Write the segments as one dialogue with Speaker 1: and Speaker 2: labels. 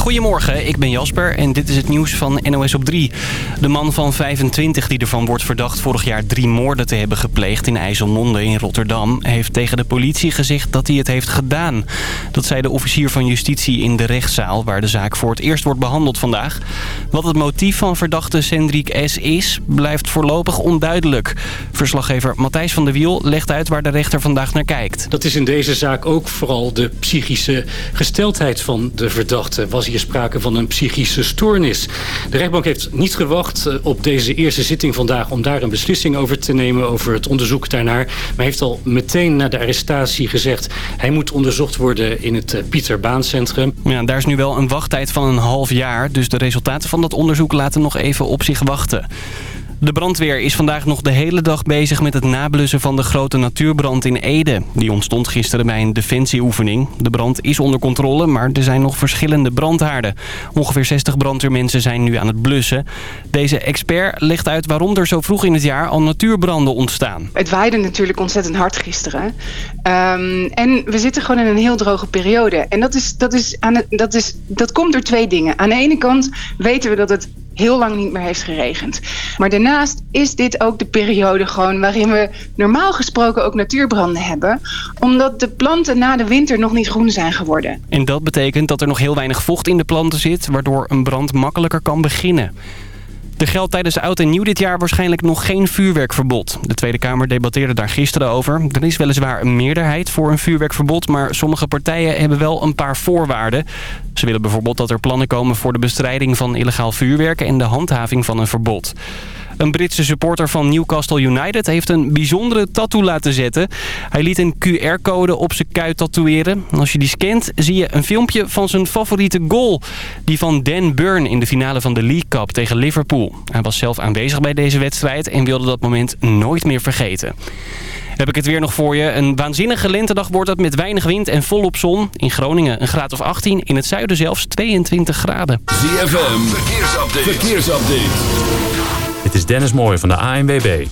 Speaker 1: Goedemorgen, ik ben Jasper en dit is het nieuws van NOS op 3. De man van 25 die ervan wordt verdacht vorig jaar drie moorden te hebben gepleegd in IJsselmonde in Rotterdam... heeft tegen de politie gezegd dat hij het heeft gedaan. Dat zei de officier van justitie in de rechtszaal waar de zaak voor het eerst wordt behandeld vandaag. Wat het motief van verdachte Sendrik S. is, blijft voorlopig onduidelijk. Verslaggever Matthijs van der Wiel legt uit waar de rechter vandaag naar kijkt.
Speaker 2: Dat is in deze zaak ook vooral de psychische gesteldheid van de verdachte. Was hier sprake van een psychische stoornis? De rechtbank heeft niet gewacht eh, op deze eerste zitting vandaag... om daar een beslissing over te nemen, over het onderzoek daarnaar. Maar heeft al meteen na de arrestatie gezegd... hij moet onderzocht worden in het eh, Pieter Baan Centrum.
Speaker 1: Ja, daar is nu wel een wachttijd van een half jaar... dus de resultaten van dat onderzoek laten nog even op zich wachten. De brandweer is vandaag nog de hele dag bezig met het nablussen van de grote natuurbrand in Ede. Die ontstond gisteren bij een defensieoefening. De brand is onder controle, maar er zijn nog verschillende brandhaarden. Ongeveer 60 brandweermensen zijn nu aan het blussen. Deze expert legt uit waarom er zo vroeg in het jaar al natuurbranden ontstaan.
Speaker 3: Het waaide natuurlijk ontzettend hard gisteren. Um, en we zitten gewoon in een heel droge periode. En dat, is, dat, is aan het, dat, is, dat komt door twee dingen. Aan de ene kant weten we dat het heel lang niet meer heeft geregend. Maar daarnaast is dit ook de periode gewoon waarin we normaal gesproken ook natuurbranden hebben. Omdat de planten na de winter nog niet groen zijn geworden.
Speaker 1: En dat betekent dat er nog heel weinig vocht in de planten zit, waardoor een brand makkelijker kan beginnen. Er geldt tijdens oud en nieuw dit jaar waarschijnlijk nog geen vuurwerkverbod. De Tweede Kamer debatteerde daar gisteren over. Er is weliswaar een meerderheid voor een vuurwerkverbod... maar sommige partijen hebben wel een paar voorwaarden. Ze willen bijvoorbeeld dat er plannen komen voor de bestrijding van illegaal vuurwerk... en de handhaving van een verbod. Een Britse supporter van Newcastle United heeft een bijzondere tattoo laten zetten. Hij liet een QR-code op zijn kuit tatoeëren. Als je die scant zie je een filmpje van zijn favoriete goal. Die van Dan Burn in de finale van de League Cup tegen Liverpool. Hij was zelf aanwezig bij deze wedstrijd en wilde dat moment nooit meer vergeten. Heb ik het weer nog voor je. Een waanzinnige lentedag wordt het met weinig wind en volop zon. In Groningen een graad of 18, in het zuiden zelfs 22 graden.
Speaker 4: ZFM, verkeersupdate. verkeersupdate.
Speaker 5: Dit is Dennis Mooij van de ANWB.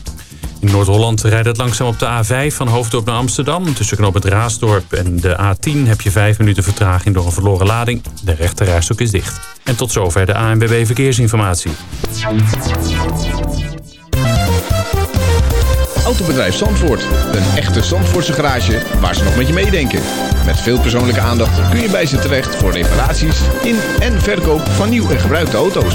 Speaker 5: In Noord-Holland rijdt het langzaam op de A5 van Hoofddorp naar Amsterdam. Tussen knoop het Raasdorp en de A10 heb je 5 minuten vertraging door een verloren lading. De rechterrijstok is dicht. En tot zover de ANWB Verkeersinformatie.
Speaker 6: Autobedrijf Zandvoort. Een echte Zandvoortse garage waar ze nog met je meedenken. Met veel persoonlijke aandacht kun je bij ze terecht voor reparaties in en verkoop van nieuw en gebruikte auto's.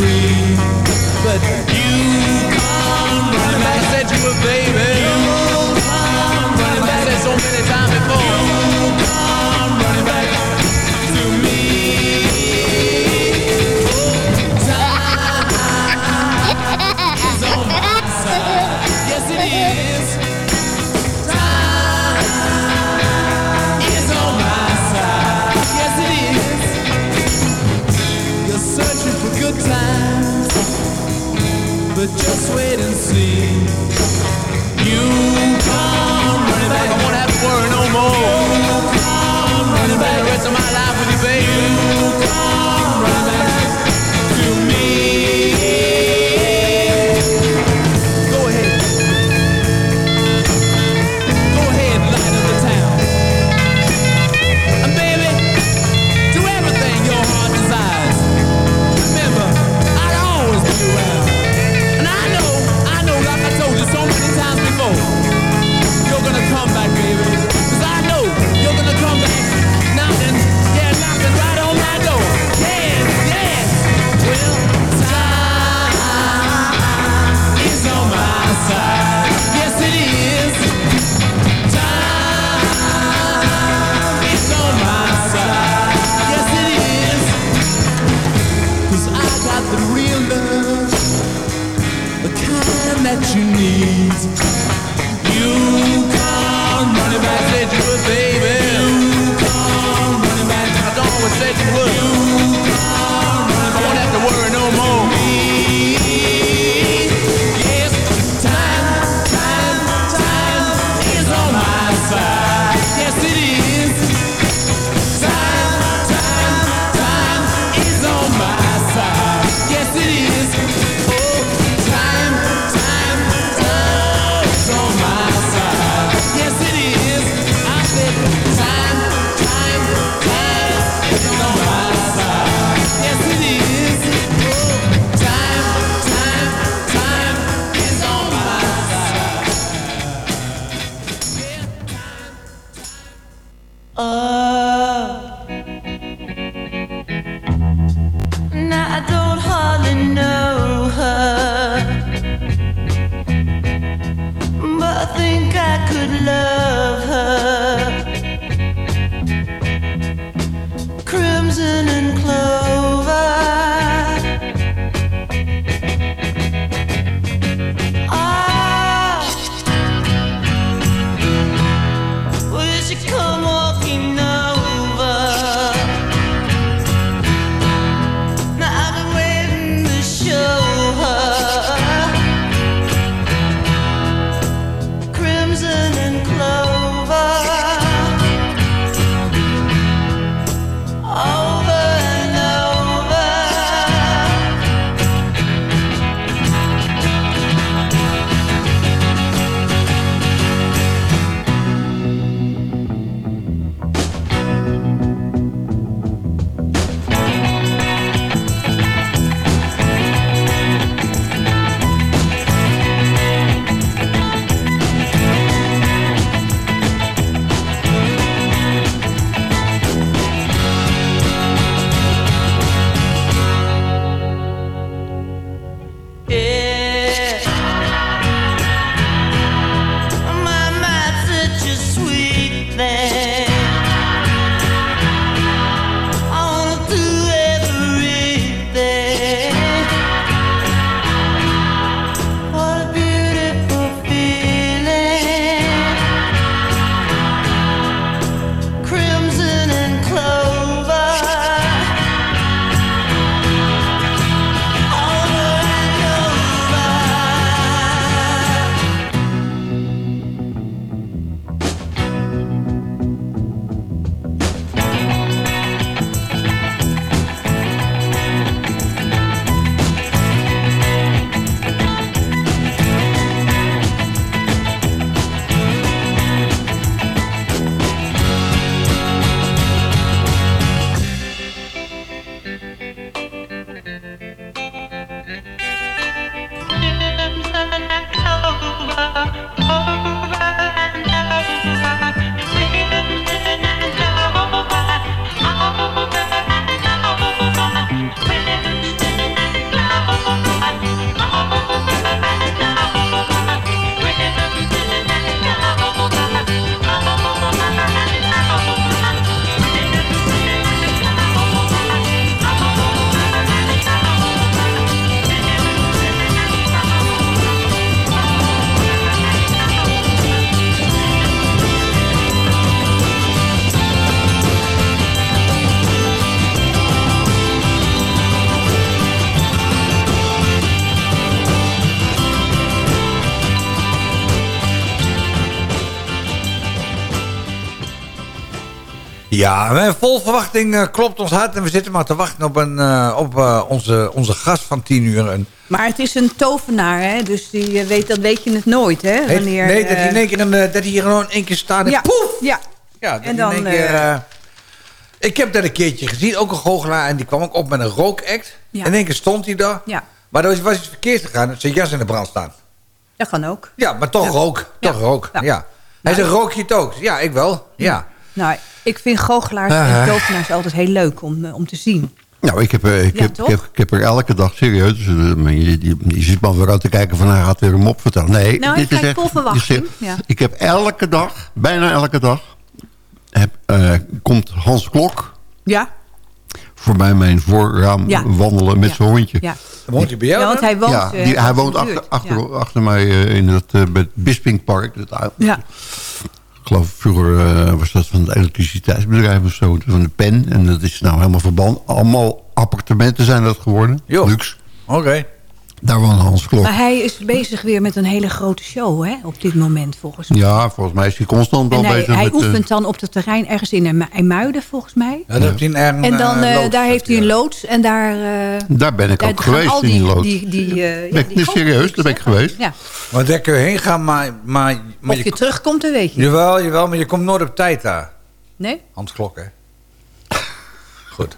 Speaker 7: free, but Ja, vol verwachting uh, klopt ons hart. En we zitten maar te wachten op, een, uh, op uh, onze, onze gast van 10 uur. En...
Speaker 8: Maar het is een tovenaar, hè? Dus die weet, dat weet je het nooit, hè?
Speaker 7: Wanneer, nee, dat hij, in één keer een, dat hij hier gewoon één keer staat en
Speaker 8: ja,
Speaker 7: poef!
Speaker 8: Ja,
Speaker 7: ja en dan... Keer, ik heb dat een keertje gezien, ook een goochelaar. En die kwam ook op met een rookact. Ja. En in één keer stond hij daar.
Speaker 8: Ja.
Speaker 7: Maar er was, was iets verkeerd gegaan. Zijn jas in de brand staan.
Speaker 8: Dat kan ook.
Speaker 7: Ja, maar toch rook. Toch rook, ja. Hij zei, rook je het ook? Ja, ik wel. ja.
Speaker 8: Nou, ik vind goochelaars en tovenaars altijd heel leuk om, eh, om te zien.
Speaker 9: Nou, ik heb, eh, ik, heb, ik, heb, ik heb er elke dag serieus. Dus, uh, je, je, je, zit maar weer aan te kijken van hij gaat weer een mop vertellen. Nee,
Speaker 8: nou, dit ik is echt, vol verwachting.
Speaker 9: Ja. Ik heb elke dag, bijna elke dag, heb, uh, komt Hans Klok.
Speaker 8: Ja.
Speaker 9: voorbij mijn voorraam
Speaker 8: Ja.
Speaker 9: wandelen met
Speaker 8: Ja.
Speaker 9: zijn hondje.
Speaker 8: Ja.
Speaker 10: Woont hij bij jou?
Speaker 8: Ja, want hij woont,
Speaker 9: ja,
Speaker 8: eh,
Speaker 9: die, hij woont achter, achter,
Speaker 8: Ja.
Speaker 9: achter mij eh, in het, eh, bij het Bispingpark. Dat, oude-
Speaker 8: Ja.
Speaker 9: Ik geloof vroeger eh, was dat van het elektriciteitsbedrijf of zo. Van de pen. En dat is nou helemaal verband. Allemaal appartementen zijn dat geworden.
Speaker 10: Jo.
Speaker 9: Luxe.
Speaker 10: Oké.
Speaker 9: Daar woont Hans Klok.
Speaker 8: Maar hij is bezig weer met een hele grote show hè, op dit moment volgens mij.
Speaker 9: Ja, volgens mij is hij constant al
Speaker 8: en hij,
Speaker 9: bezig
Speaker 8: hij
Speaker 9: met... eh,
Speaker 8: oefent dan op het terrein ergens in IJmuiden volgens mij.
Speaker 10: Ja, dan heeft hij een,
Speaker 8: En dan,
Speaker 10: eh,
Speaker 8: eh,
Speaker 10: loods,
Speaker 8: daar heeft hij een
Speaker 10: ja.
Speaker 8: loods en daar...
Speaker 9: daar ben ik
Speaker 8: daar
Speaker 9: ook geweest
Speaker 8: al
Speaker 9: in die loods.
Speaker 8: Die, die, eh, ja,
Speaker 9: Ben ik serieus? Daar ben ik geweest.
Speaker 8: Ja.
Speaker 10: Maar daar kun je heen gaan, maar... maar, maar
Speaker 8: Of je terugkomt, dat weet je.
Speaker 10: Jawel, jawel, maar je komt nooit op tijd daar.
Speaker 8: Nee?
Speaker 10: Hans Klok, hè? Goed.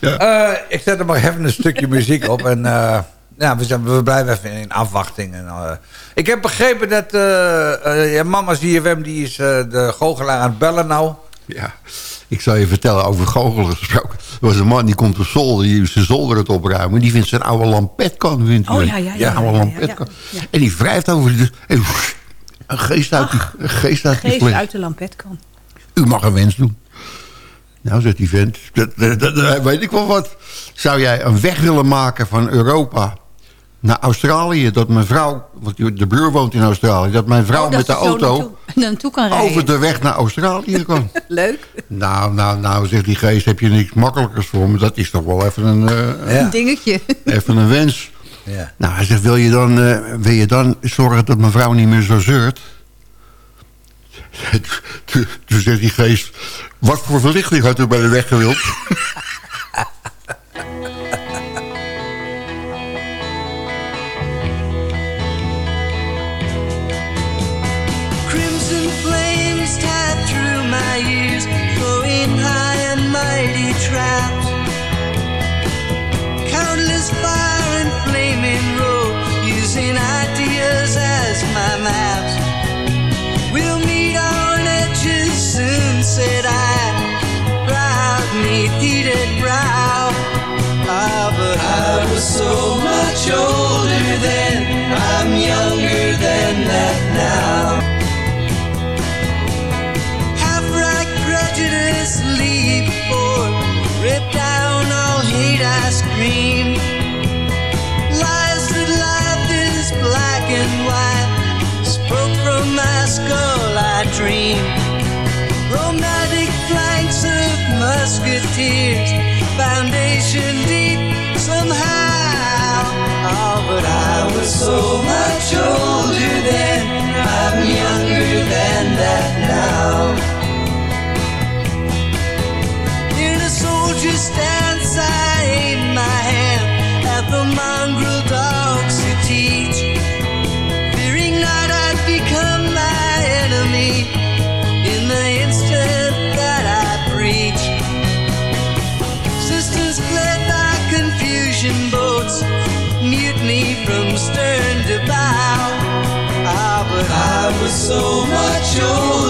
Speaker 10: Eh, ik zet er maar even een stukje muziek op. En eh, ja, we, zijn, we blijven even in afwachting. En, eh, ik heb begrepen dat eh eh, ja, mama ZFM, die is eh, de goochelaar aan het bellen nou.
Speaker 9: Ja, ik zal je vertellen over goochelen gesproken. Er was een man die komt op zolder, die is zijn zolder het opruimen. Die vindt zijn oude lampetkan. Vindt hij.
Speaker 8: Oh, ja, ja, ja,
Speaker 9: oude
Speaker 8: ja, ja,
Speaker 9: lampetkan.
Speaker 8: ja, ja.
Speaker 9: En die wrijft over de... En, een geest uit die, een geest uit
Speaker 8: Geest uit de lampetkan.
Speaker 9: U mag een wens doen. Nou, zegt die vent, dat, dat, dat- dat weet ik wel wat. Zou jij een weg willen maken van Europa naar Australië? Dat mijn vrouw, want de buur woont in Australië... dat mijn vrouw
Speaker 8: Oh, dat
Speaker 9: met de auto
Speaker 8: naartoe, naartoe kan rijden.
Speaker 9: over de weg naar Australië kan.
Speaker 8: Leuk.
Speaker 9: nou, nou, nou, zegt die geest, heb je niks makkelijkers voor me? Dat is toch wel even een, eh,
Speaker 10: Ja.
Speaker 8: Een dingetje.
Speaker 9: even een wens.
Speaker 10: Ja.
Speaker 9: Nou, hij zegt, wil je, dan, eh, wil je dan zorgen dat mijn vrouw niet meer zo zeurt? Toen toen zegt die geest, wat voor verlichting had u bij de weg gewild?
Speaker 11: Fire and flaming road, using ideas as my maps. Musketeers, foundation deep somehow. Oh, but I was so much older then, I'm younger than that now. In a soldier's stance, so much older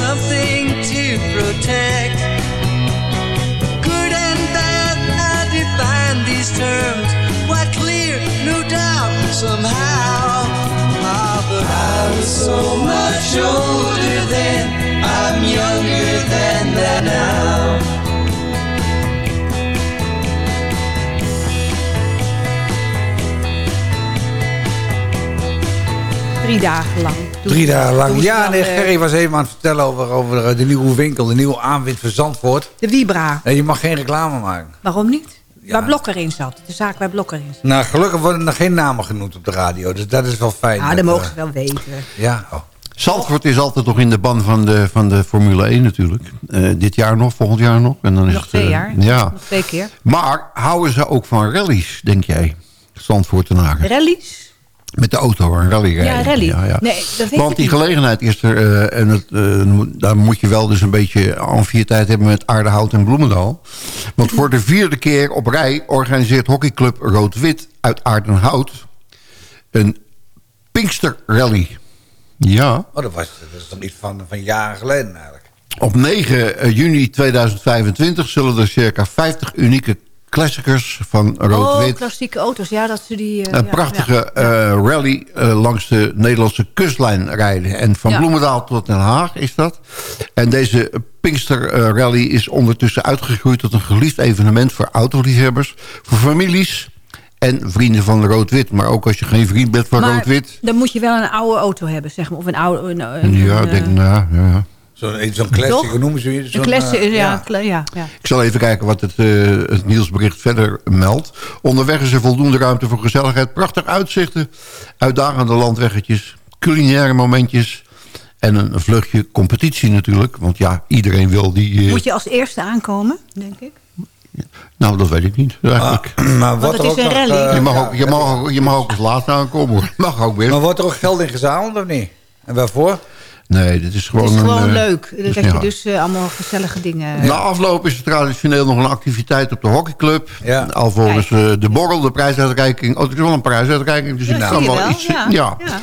Speaker 11: something to protect. Good and bad, I define these terms quite clear, no doubt, somehow. Ah, but I was so much older then, I'm younger than that now.
Speaker 8: Drie dagen lang.
Speaker 10: Drie dagen lang. Ja, nee,
Speaker 8: eh,
Speaker 10: Gerry was even aan het vertellen over, over de nieuwe winkel, de nieuwe aanwinst voor Zandvoort.
Speaker 8: De Vibra.
Speaker 10: En je mag geen reclame maken.
Speaker 8: Waarom niet? Waar Blokker in zat. De zaak waar Blokker in zat.
Speaker 10: Nou, gelukkig worden er geen namen genoemd op de radio, dus dat is wel fijn.
Speaker 8: Ja,
Speaker 10: dat,
Speaker 8: dat
Speaker 10: eh,
Speaker 8: mogen ze wel weten.
Speaker 10: Ja, oh.
Speaker 9: Zandvoort is altijd nog in de ban van de, van de Formule 1 natuurlijk. Eh, dit jaar nog, volgend jaar nog. En dan is het,
Speaker 8: twee
Speaker 9: eh,
Speaker 8: jaar.
Speaker 9: Ja.
Speaker 8: Nog twee keer.
Speaker 9: Maar houden ze ook van rallies, denk jij? Zandvoortenaren.
Speaker 8: Rallies?
Speaker 9: Met de auto, een rally rijden.
Speaker 8: Ja, rally.
Speaker 9: Ja, ja.
Speaker 8: Nee, dat weet
Speaker 9: Want die
Speaker 8: niet.
Speaker 9: gelegenheid is er. eh, en het, eh, moet- daar moet je wel dus een beetje amfiertijd hebben met Aardehout en Bloemendaal. Want voor de vierde keer op rij organiseert hockeyclub Rood-Wit uit Aardenhout... een Pinkster Rally. Ja.
Speaker 10: Oh, dat, was, dat is toch iets van, van jaren geleden eigenlijk.
Speaker 9: Op 9 juni 2025 zullen er circa 50 unieke classicers van
Speaker 8: Oh,
Speaker 9: Rood-Wit...
Speaker 8: klassieke auto's. Ja, dat ze die... eh,
Speaker 9: een prachtige
Speaker 8: ja.
Speaker 9: eh, rally eh, langs de Nederlandse kustlijn rijden. En van
Speaker 8: Ja.
Speaker 9: Bloemendaal tot Den Haag is dat. En deze Pinkster Rally is ondertussen uitgegroeid tot een geliefd evenement voor autoliefhebbers, voor families en vrienden van Rood-Wit. Maar ook als je geen vriend bent van Rood-Wit.
Speaker 8: dan moet je wel een oude auto hebben, zeg maar. Of een oude... Een, een,
Speaker 9: Ja, ik denk, nou, ja.
Speaker 10: Zo'n zo'n classic, noemen ze het?
Speaker 8: Een
Speaker 10: Zo'n,
Speaker 8: classic,
Speaker 10: eh,
Speaker 8: ja, ja, ja.
Speaker 9: Ik zal even kijken wat het, eh, het nieuwsbericht verder meldt. Onderweg is er voldoende ruimte voor gezelligheid. Prachtig uitzichten, uitdagende landweggetjes, culinaire momentjes... en een vluchtje competitie natuurlijk. Want ja, iedereen wil die... eh,
Speaker 8: Moet je als eerste aankomen, denk ik?
Speaker 9: Nou, dat weet ik niet eigenlijk.
Speaker 10: Maar
Speaker 8: Want
Speaker 10: wat
Speaker 8: het
Speaker 10: er
Speaker 8: is
Speaker 10: ook
Speaker 8: een
Speaker 10: nog,
Speaker 8: rally.
Speaker 9: je, mag
Speaker 10: ja,
Speaker 9: ook, je, mag ook, je mag ook als laatste aankomen hoor. Mag ook best.
Speaker 10: Maar wordt er ook geld in gezameld of niet? En waarvoor?
Speaker 9: Nee, dit is gewoon,
Speaker 8: het is gewoon
Speaker 9: een, eh,
Speaker 8: leuk. Dan
Speaker 9: dus
Speaker 8: krijg je
Speaker 9: ja.
Speaker 8: dus eh, allemaal gezellige dingen.
Speaker 9: Na afloop is er traditioneel nog een activiteit op de hockeyclub.
Speaker 10: Ja.
Speaker 9: Alvorens eh, de borrel, de prijsuitreiking. Oh, het is wel een prijsuitreiking. Dus
Speaker 8: Ja, zie je
Speaker 9: wel,
Speaker 8: wel,
Speaker 9: iets...
Speaker 8: ja.
Speaker 9: ja.
Speaker 8: Ja.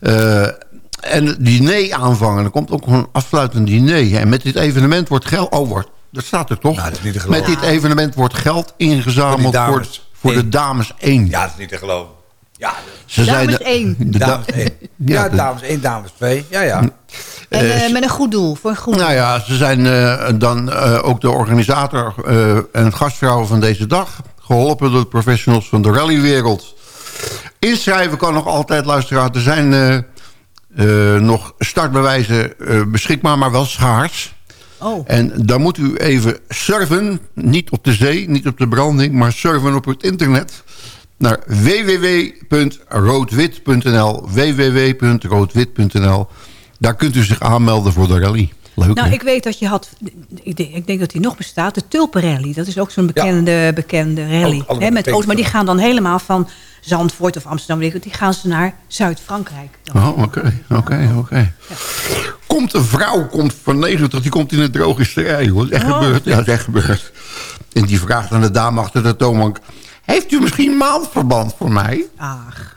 Speaker 9: Eh, en het diner aanvangen. Er komt ook een afsluitend diner. En met dit evenement wordt geld... Oh, wordt, dat staat er toch?
Speaker 10: Nou, dat is niet te
Speaker 9: met
Speaker 10: geloven.
Speaker 9: dit evenement wordt geld ingezameld
Speaker 10: Voor
Speaker 9: voor, voor de dames 1.
Speaker 10: Ja, dat is niet te geloven. Ja,
Speaker 9: Ze
Speaker 8: Dames
Speaker 9: zeiden-
Speaker 8: één.
Speaker 9: de da-
Speaker 10: dames 1.
Speaker 9: Ja,
Speaker 10: dames 1, dames 2. Ja, ja.
Speaker 8: En
Speaker 9: eh,
Speaker 8: eh, met een goed doel, voor een goed doel.
Speaker 9: Nou ja, ze zijn eh, dan eh, ook de organisator eh, en gastvrouw van deze dag. Geholpen door de professionals van de rallywereld. Inschrijven kan nog altijd, luisteraar. Er zijn eh, eh, nog startbewijzen eh, beschikbaar, maar wel schaars.
Speaker 8: Oh,
Speaker 9: En dan moet u even surfen, niet op de zee, niet op de branding... maar surfen op het internet naar www.roodwit.nl www.roodwit.nl Daar kunt u zich aanmelden voor de rally. Leuk,
Speaker 8: nou,
Speaker 9: hè?
Speaker 8: ik weet dat je had... Ik denk, ik denk dat die nog bestaat. De Tulpenrally. Dat is ook zo'n bekende, bekende rally.
Speaker 10: Ook-
Speaker 8: hè, met auto's. Maar die gaan dan helemaal van Zandvoort of Amsterdam. Die gaan ze naar Zuid-Frankrijk.
Speaker 9: Oh, oké, oké, oké. Komt een vrouw komt van 90, die komt in een drogisterij. Hoor. Dat is echt
Speaker 8: Oh.
Speaker 9: gebeurd. Ja, dat is echt gebeurd. En die vraagt aan de dame achter de toonbank... Heeft u misschien maandverband voor mij?
Speaker 8: Ach,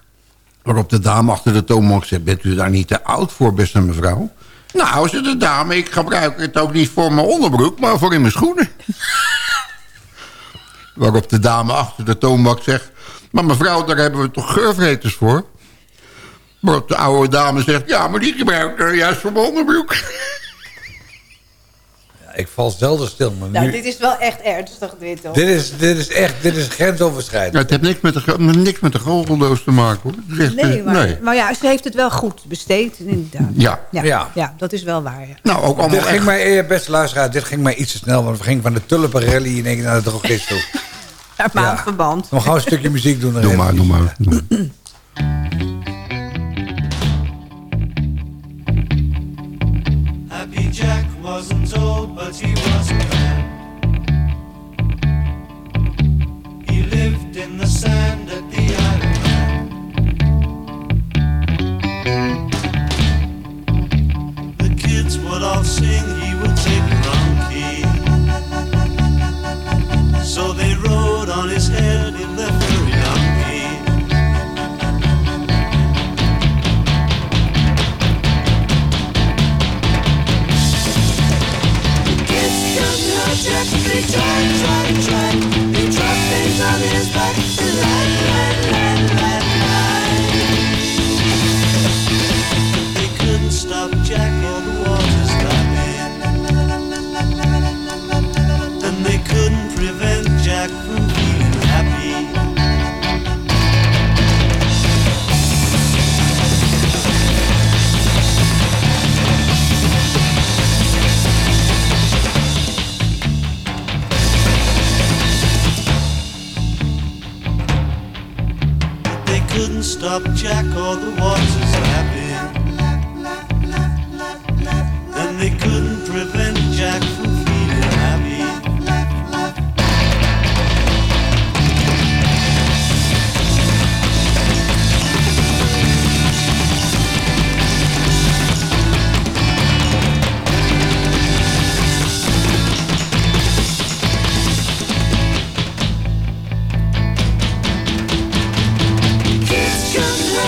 Speaker 9: Waarop de dame achter de toonbank zegt... Bent u daar niet te oud voor, beste mevrouw? Nou, zegt de dame, ik gebruik het ook niet voor mijn onderbroek... maar voor in mijn schoenen. Waarop de dame achter de toonbank zegt... Maar mevrouw, daar hebben we toch geurvreters voor? Waarop de oude dame zegt... Ja, maar die gebruik ik er juist voor mijn onderbroek.
Speaker 10: Ik val zelden stil, maar
Speaker 8: nou,
Speaker 10: nu...
Speaker 8: dit is wel echt ernstig, dit toch?
Speaker 10: Dit is, dit is echt, dit is grensoverschrijdend.
Speaker 9: Ja, het heeft niks met de, niks met de goocheldoos te maken, hoor. Echt,
Speaker 8: Nee
Speaker 9: eh,
Speaker 8: maar,
Speaker 9: nee.
Speaker 8: maar ja, ze heeft het wel goed besteed, inderdaad.
Speaker 9: Ja.
Speaker 8: Ja,
Speaker 10: Ja.
Speaker 8: ja. dat is wel waar. Ja.
Speaker 9: Nou, ook allemaal
Speaker 10: Dit ging
Speaker 9: echt...
Speaker 10: mij, eh, beste luisteraar, dit ging mij iets te snel. Want we gingen van de tulpenrally in één keer naar de drogist toe.
Speaker 8: Naar maandverband.
Speaker 10: We gaan een stukje muziek doen.
Speaker 9: Doe maar, doe maar. Doe maar.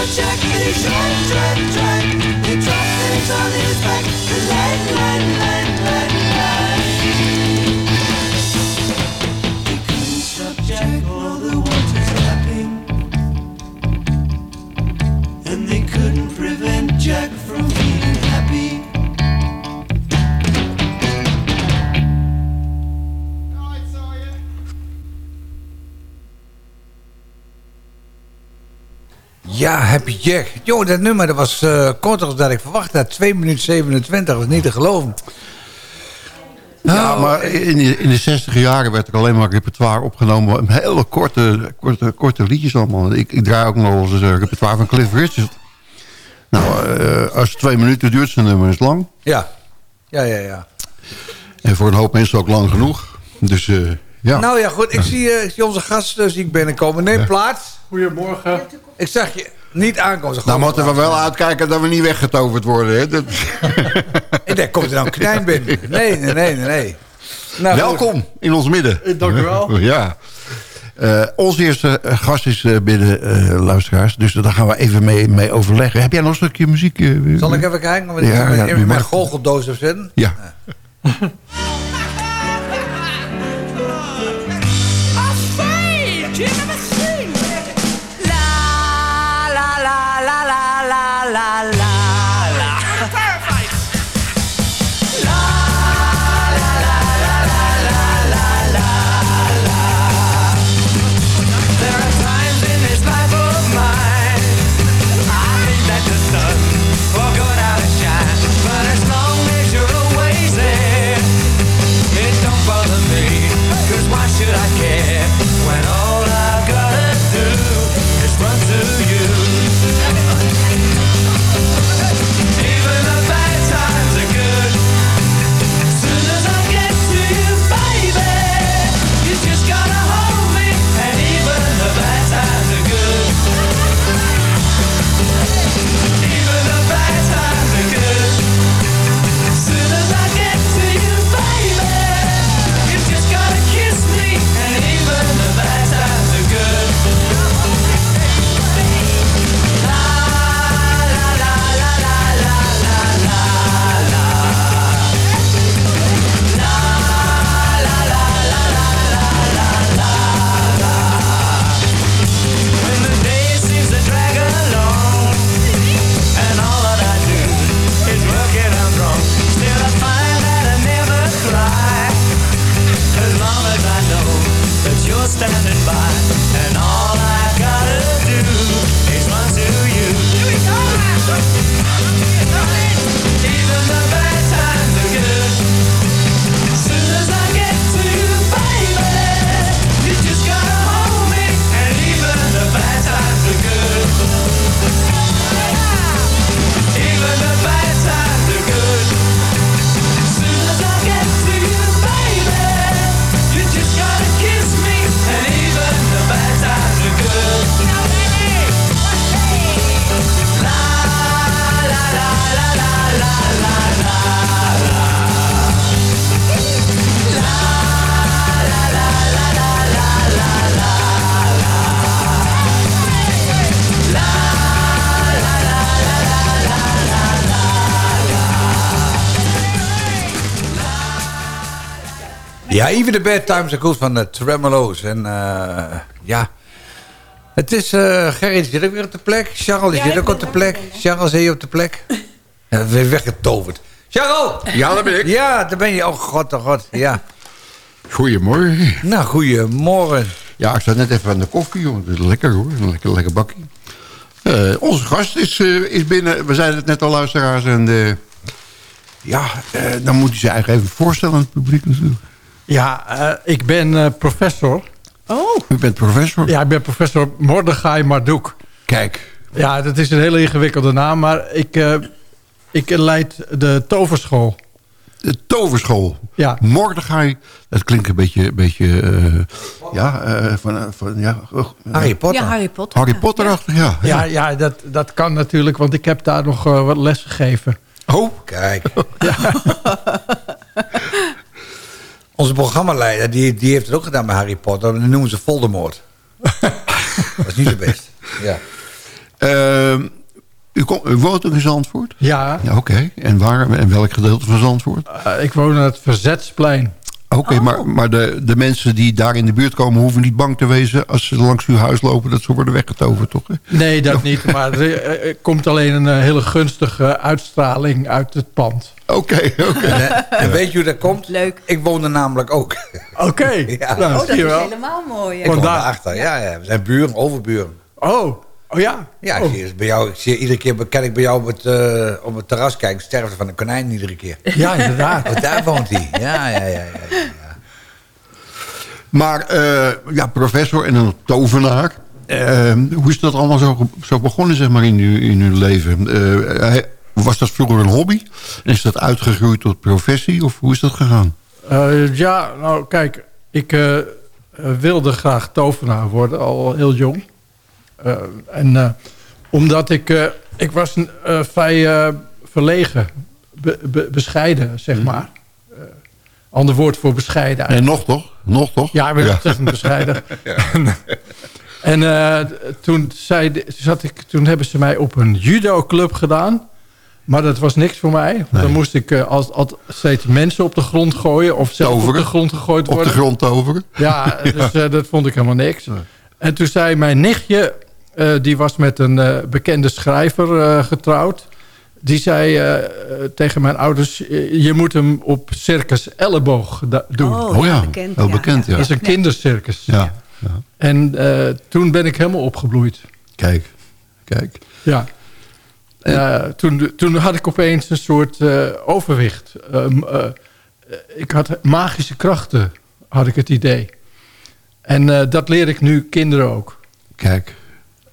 Speaker 11: check and he shouldn't. He drops things on his back, cause line, line. Jack.
Speaker 10: Jo, dat nummer dat was eh korter dan ik verwacht had. 2 minuten 27, dat is niet te geloven.
Speaker 12: Ja,
Speaker 10: Nou,
Speaker 12: maar in de, in de 60 jaren werd er alleen maar repertoire opgenomen. Hele korte, korte, korte liedjes allemaal. Ik, ik draai ook nog eens een repertoire van Cliff Richard. Nou, eh, als het twee minuten duurt, zijn nummer is lang.
Speaker 10: Ja. Ja, ja, ja.
Speaker 12: En voor een hoop mensen ook lang genoeg. Dus eh, ja.
Speaker 10: Nou ja, goed. Ik zie, eh, ik zie onze gasten zie ik binnenkomen. Neem
Speaker 12: Ja.
Speaker 10: plaats.
Speaker 13: Goedemorgen.
Speaker 10: Ik zag je niet aankomen.
Speaker 12: nou moeten we wel uitkijken dat we niet weggetoverd worden. Hè? Dat...
Speaker 10: Ik denk, komt er nou een knijn binnen? Nee, nee, nee, nee. nee. Nou, goed.
Speaker 12: Welkom in ons midden.
Speaker 13: Eh, dank u wel.
Speaker 12: Ja. Eh, onze eerste eh, gast is eh, binnen, eh, luisteraars. Dus daar gaan we even mee, mee overleggen. Heb jij nog een stukje muziek?
Speaker 10: Zal ik even kijken? Wat
Speaker 12: Ja,
Speaker 10: ik
Speaker 12: ja,
Speaker 10: in
Speaker 12: doe
Speaker 10: mijn heb zitten?
Speaker 12: Ja.
Speaker 10: Ja, even de bad times are good van de Tremolo's. En eh, ja, het is... eh Gerrit zit ook weer op de plek. Charles
Speaker 8: Ja,
Speaker 10: zit ook op de plek.
Speaker 8: er.
Speaker 10: Charles, zie je op de plek? Ja, weer weggetoverd. Charles!
Speaker 12: Ja, daar ben ik.
Speaker 10: Ja, daar ben je. Oh god, oh god. Ja.
Speaker 12: Goedemorgen.
Speaker 10: Nou, goedemorgen.
Speaker 12: Ja, ik sta net even aan de koffie. Joh. Het is lekker hoor. Een lekker, lekker bakje. Eh, onze gast is, eh, is binnen. We zeiden het net al, luisteraars. En eh, ja, eh, dan moet hij zich eigenlijk even voorstellen aan het publiek natuurlijk.
Speaker 13: Ja, eh, ik ben eh, professor.
Speaker 8: Oh,
Speaker 12: U bent professor.
Speaker 13: Ja, ik ben professor Mordechai Marduk.
Speaker 12: Kijk.
Speaker 13: Ja, dat is een hele ingewikkelde naam, maar ik, eh, ik leid de toverschool.
Speaker 12: De toverschool.
Speaker 13: Ja.
Speaker 12: Mordechai. Dat klinkt een beetje... Een beetje eh, ja, eh, van, van, ja,
Speaker 10: Harry Potter.
Speaker 8: ja, Harry Potter.
Speaker 12: Harry Potterachtig, ja.
Speaker 13: Ja, ja dat, dat kan natuurlijk, want ik heb daar nog wat les gegeven.
Speaker 12: Oh,
Speaker 10: Kijk. Onze programmaleider, die, die heeft het ook gedaan bij Harry Potter. Dat noemen ze Voldemort. dat is niet zo best. Ja.
Speaker 12: Ehm, u, kom, u woont ook in Zandvoort?
Speaker 13: Ja,
Speaker 12: Ja, oké. En waar? En welk gedeelte van Zandvoort?
Speaker 13: eh, ik woon aan het Verzetsplein.
Speaker 12: Oké, maar, maar de, de mensen die daar in de buurt komen... hoeven niet bang te wezen als ze langs uw huis lopen... dat ze worden weggetoverd, toch?
Speaker 13: Nee, dat niet. Maar er komt alleen een eh, hele gunstige uitstraling uit het pand.
Speaker 12: Oké, oké.
Speaker 10: En, eh, en weet je hoe dat komt?
Speaker 8: Leuk.
Speaker 10: Ik woon er namelijk ook.
Speaker 13: Oké,
Speaker 10: Ja.
Speaker 13: nou,
Speaker 8: Oh, dat
Speaker 13: je
Speaker 8: is
Speaker 13: wel.
Speaker 8: helemaal mooi.
Speaker 10: Ik
Speaker 8: hè?
Speaker 10: woon
Speaker 13: Vandaar.
Speaker 10: daarachter. Ja, ja, we zijn buren, overburen.
Speaker 13: Oh,
Speaker 10: Oh ja? Ja, ik, zie, bij jou, ik zie iedere keer kan ik bij jou op het, eh, op het terras kijken. Sterfte van een konijn iedere keer.
Speaker 13: Ja, inderdaad.
Speaker 10: Want daar woont hij. Ja, ja, ja. ja, ja.
Speaker 9: Maar eh, ja, professor en een tovenaar. Eh, hoe is dat allemaal zo, zo begonnen zeg maar, in, uw, in uw leven? Eh, was dat vroeger een hobby? En is dat uitgegroeid tot professie? Of hoe is dat gegaan?
Speaker 13: Eh, ja, nou kijk, ik wilde graag tovenaar worden, al heel jong. Eh, en eh, omdat ik, eh, ik was een, vrij verlegen, be- be- bescheiden, zeg maar. Eh, ander woord voor bescheiden.
Speaker 9: En nog toch? Nog toch?
Speaker 13: Ja, ik ben ontzettend bescheiden. En toen, zei, zat ik, toen hebben ze mij op een judo-club gedaan. Maar dat was niks voor mij. Dan moest ik eh, als, als steeds mensen op de grond gooien. Of zelf op de grond gegooid
Speaker 9: Op
Speaker 13: worden.
Speaker 9: de grond toveren?
Speaker 13: Ja, dus eh, dat vond ik helemaal niks. En toen zei mijn nichtje, die was met een eh, bekende schrijver eh, getrouwd. Die zei eh, eh, tegen mijn ouders, eh, je moet hem op circus elleboog doen.
Speaker 8: Oh, Oh ja, bekend,
Speaker 9: heel ja, bekend, ja.
Speaker 13: Dat is een kindercircus.
Speaker 9: Ja, ja.
Speaker 13: En eh, toen ben ik helemaal opgebloeid.
Speaker 9: Kijk, kijk.
Speaker 13: Ja. Eh, toen, toen had ik opeens een soort eh, overwicht. Ehm, eh, ik had magische krachten, had ik het idee. En eh, dat leer ik nu kinderen ook.
Speaker 9: Kijk.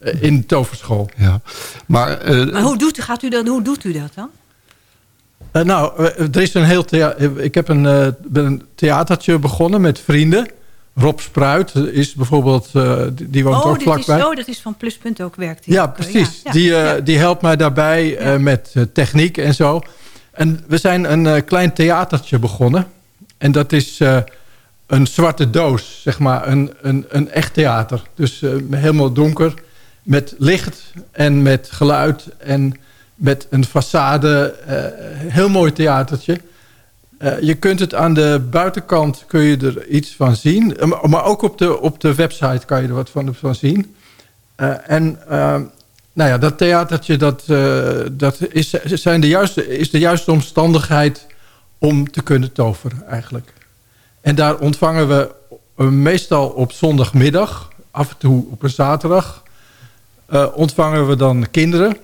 Speaker 13: Eh, in de toverschool.
Speaker 9: Ja. Maar, eh,
Speaker 8: Maar hoe doet, gaat u dat, hoe doet u dat dan?
Speaker 13: Eh, nou, er is een heel ik heb een, eh, ben een theatertje begonnen met vrienden. Rob Spruit is bijvoorbeeld, eh, die, die woont
Speaker 8: oh,
Speaker 13: ook
Speaker 8: dit is,
Speaker 13: vlakbij.
Speaker 8: oh, dat is van Pluspunt ook werkt.
Speaker 13: Ja,
Speaker 8: ook,
Speaker 13: precies.
Speaker 8: ja,
Speaker 13: die,
Speaker 8: ja,
Speaker 13: eh, die helpt mij daarbij eh, met techniek en zo. En we zijn een eh, klein theatertje begonnen. En dat is eh, een zwarte doos, zeg maar. Een, een, een echt theater. Dus eh, helemaal donker. Met licht en met geluid. En met een façade. eh, heel mooi theatertje. Eh, je kunt het aan de buitenkant kun je er iets van zien. Eh, maar- ook op de, op de website kan je er wat van, van zien. En eh, nou ja, dat theatertje dat, dat is, zijn de juiste, is de juiste omstandigheid om te kunnen toveren eigenlijk. En daar ontvangen we meestal op zondagmiddag, af en toe op een zaterdag, ontvangen we dan kinderen.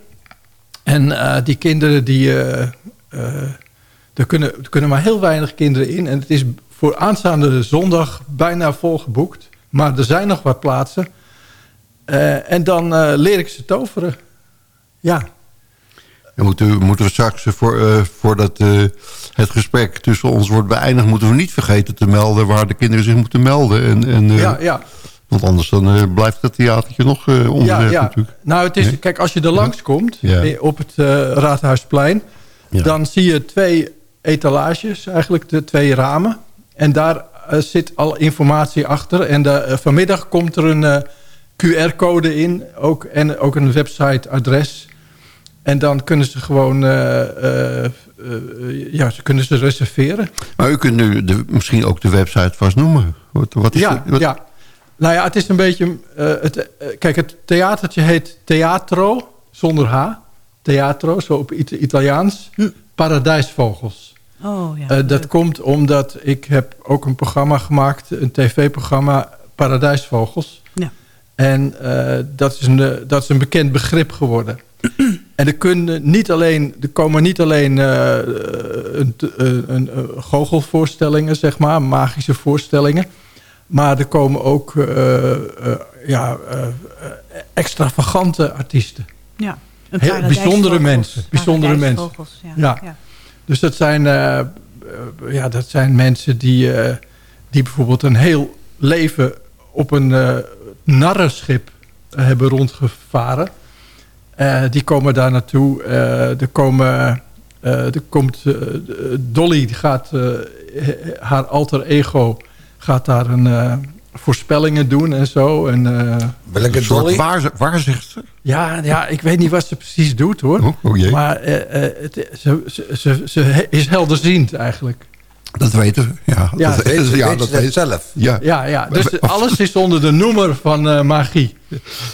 Speaker 13: En eh, die kinderen die... eh, eh, er, kunnen, er kunnen maar heel weinig kinderen in. En het is voor aanstaande zondag bijna volgeboekt. Maar er zijn nog wat plaatsen. Eh, en dan eh, leer ik ze toveren. Ja.
Speaker 9: Dan moeten, we- moeten we straks, eh, voor, eh, voordat eh, het gesprek tussen ons wordt beëindigd... moeten we niet vergeten te melden waar de kinderen zich moeten melden. En, en, eh,
Speaker 13: Ja, ja.
Speaker 9: Want anders dan, eh, blijft het theatertje nog onderweg
Speaker 13: ja, ja.
Speaker 9: natuurlijk.
Speaker 13: Nou, het is,
Speaker 9: Nee?
Speaker 13: kijk, als je er langskomt
Speaker 9: Ja.
Speaker 13: eh, op het Raadhuisplein... Dan zie je twee etalages, eigenlijk de twee ramen. En daar zit al informatie achter. En de, vanmiddag komt er een QR-code in. Ook, en ook een website-adres. En dan kunnen ze gewoon... ja, ze kunnen ze reserveren.
Speaker 9: Maar u kunt nu de, misschien ook de website vast noemen. Wat, wat is
Speaker 13: Ja,
Speaker 9: wat-
Speaker 13: ja. Nou ja, het is een beetje... eh, het, eh, kijk, het theatertje heet Teatro, zonder H. Teatro, zo op It- Italiaans. Paradijsvogels.
Speaker 8: Oh ja.
Speaker 13: Eh, dat komt omdat ik heb ook een programma gemaakt, een tv-programma Paradijsvogels.
Speaker 8: Ja.
Speaker 13: En eh, dat, is een, dat is een bekend begrip geworden. en er, kunnen niet alleen, er komen niet alleen eh, een, een, een, een goochelvoorstellingen, zeg maar, magische voorstellingen. Maar er komen ook eh, eh, ja, eh, eh, extravagante artiesten.
Speaker 8: Ja.
Speaker 13: Heel bijzondere mensen. Bijzondere mensen.
Speaker 8: Ja.
Speaker 13: Ja.
Speaker 8: ja.
Speaker 13: Dus dat zijn, ja, dat zijn mensen die, die bijvoorbeeld een heel leven op een eh narrenschip hebben rondgevaren. Die komen daar naartoe. Er, komen, er komt Dolly, die gaat, haar alter ego gaat daar een, eh, voorspellingen doen en zo. En, eh,
Speaker 10: Welke
Speaker 9: Een soort waar, waarzegster?
Speaker 13: ja, ja, ik weet niet wat ze precies doet hoor.
Speaker 9: Oh, oh jee.
Speaker 13: Maar eh, eh, het, ze, ze, ze, ze is helderziend eigenlijk.
Speaker 9: Dat weten we. Ja,
Speaker 13: Ja,
Speaker 9: dat,
Speaker 10: Weet ze,
Speaker 9: ja,
Speaker 10: weet
Speaker 9: dat
Speaker 10: ze zelf?
Speaker 9: Ja.
Speaker 13: Ja, ja. Dus alles is onder de noemer van eh, magie.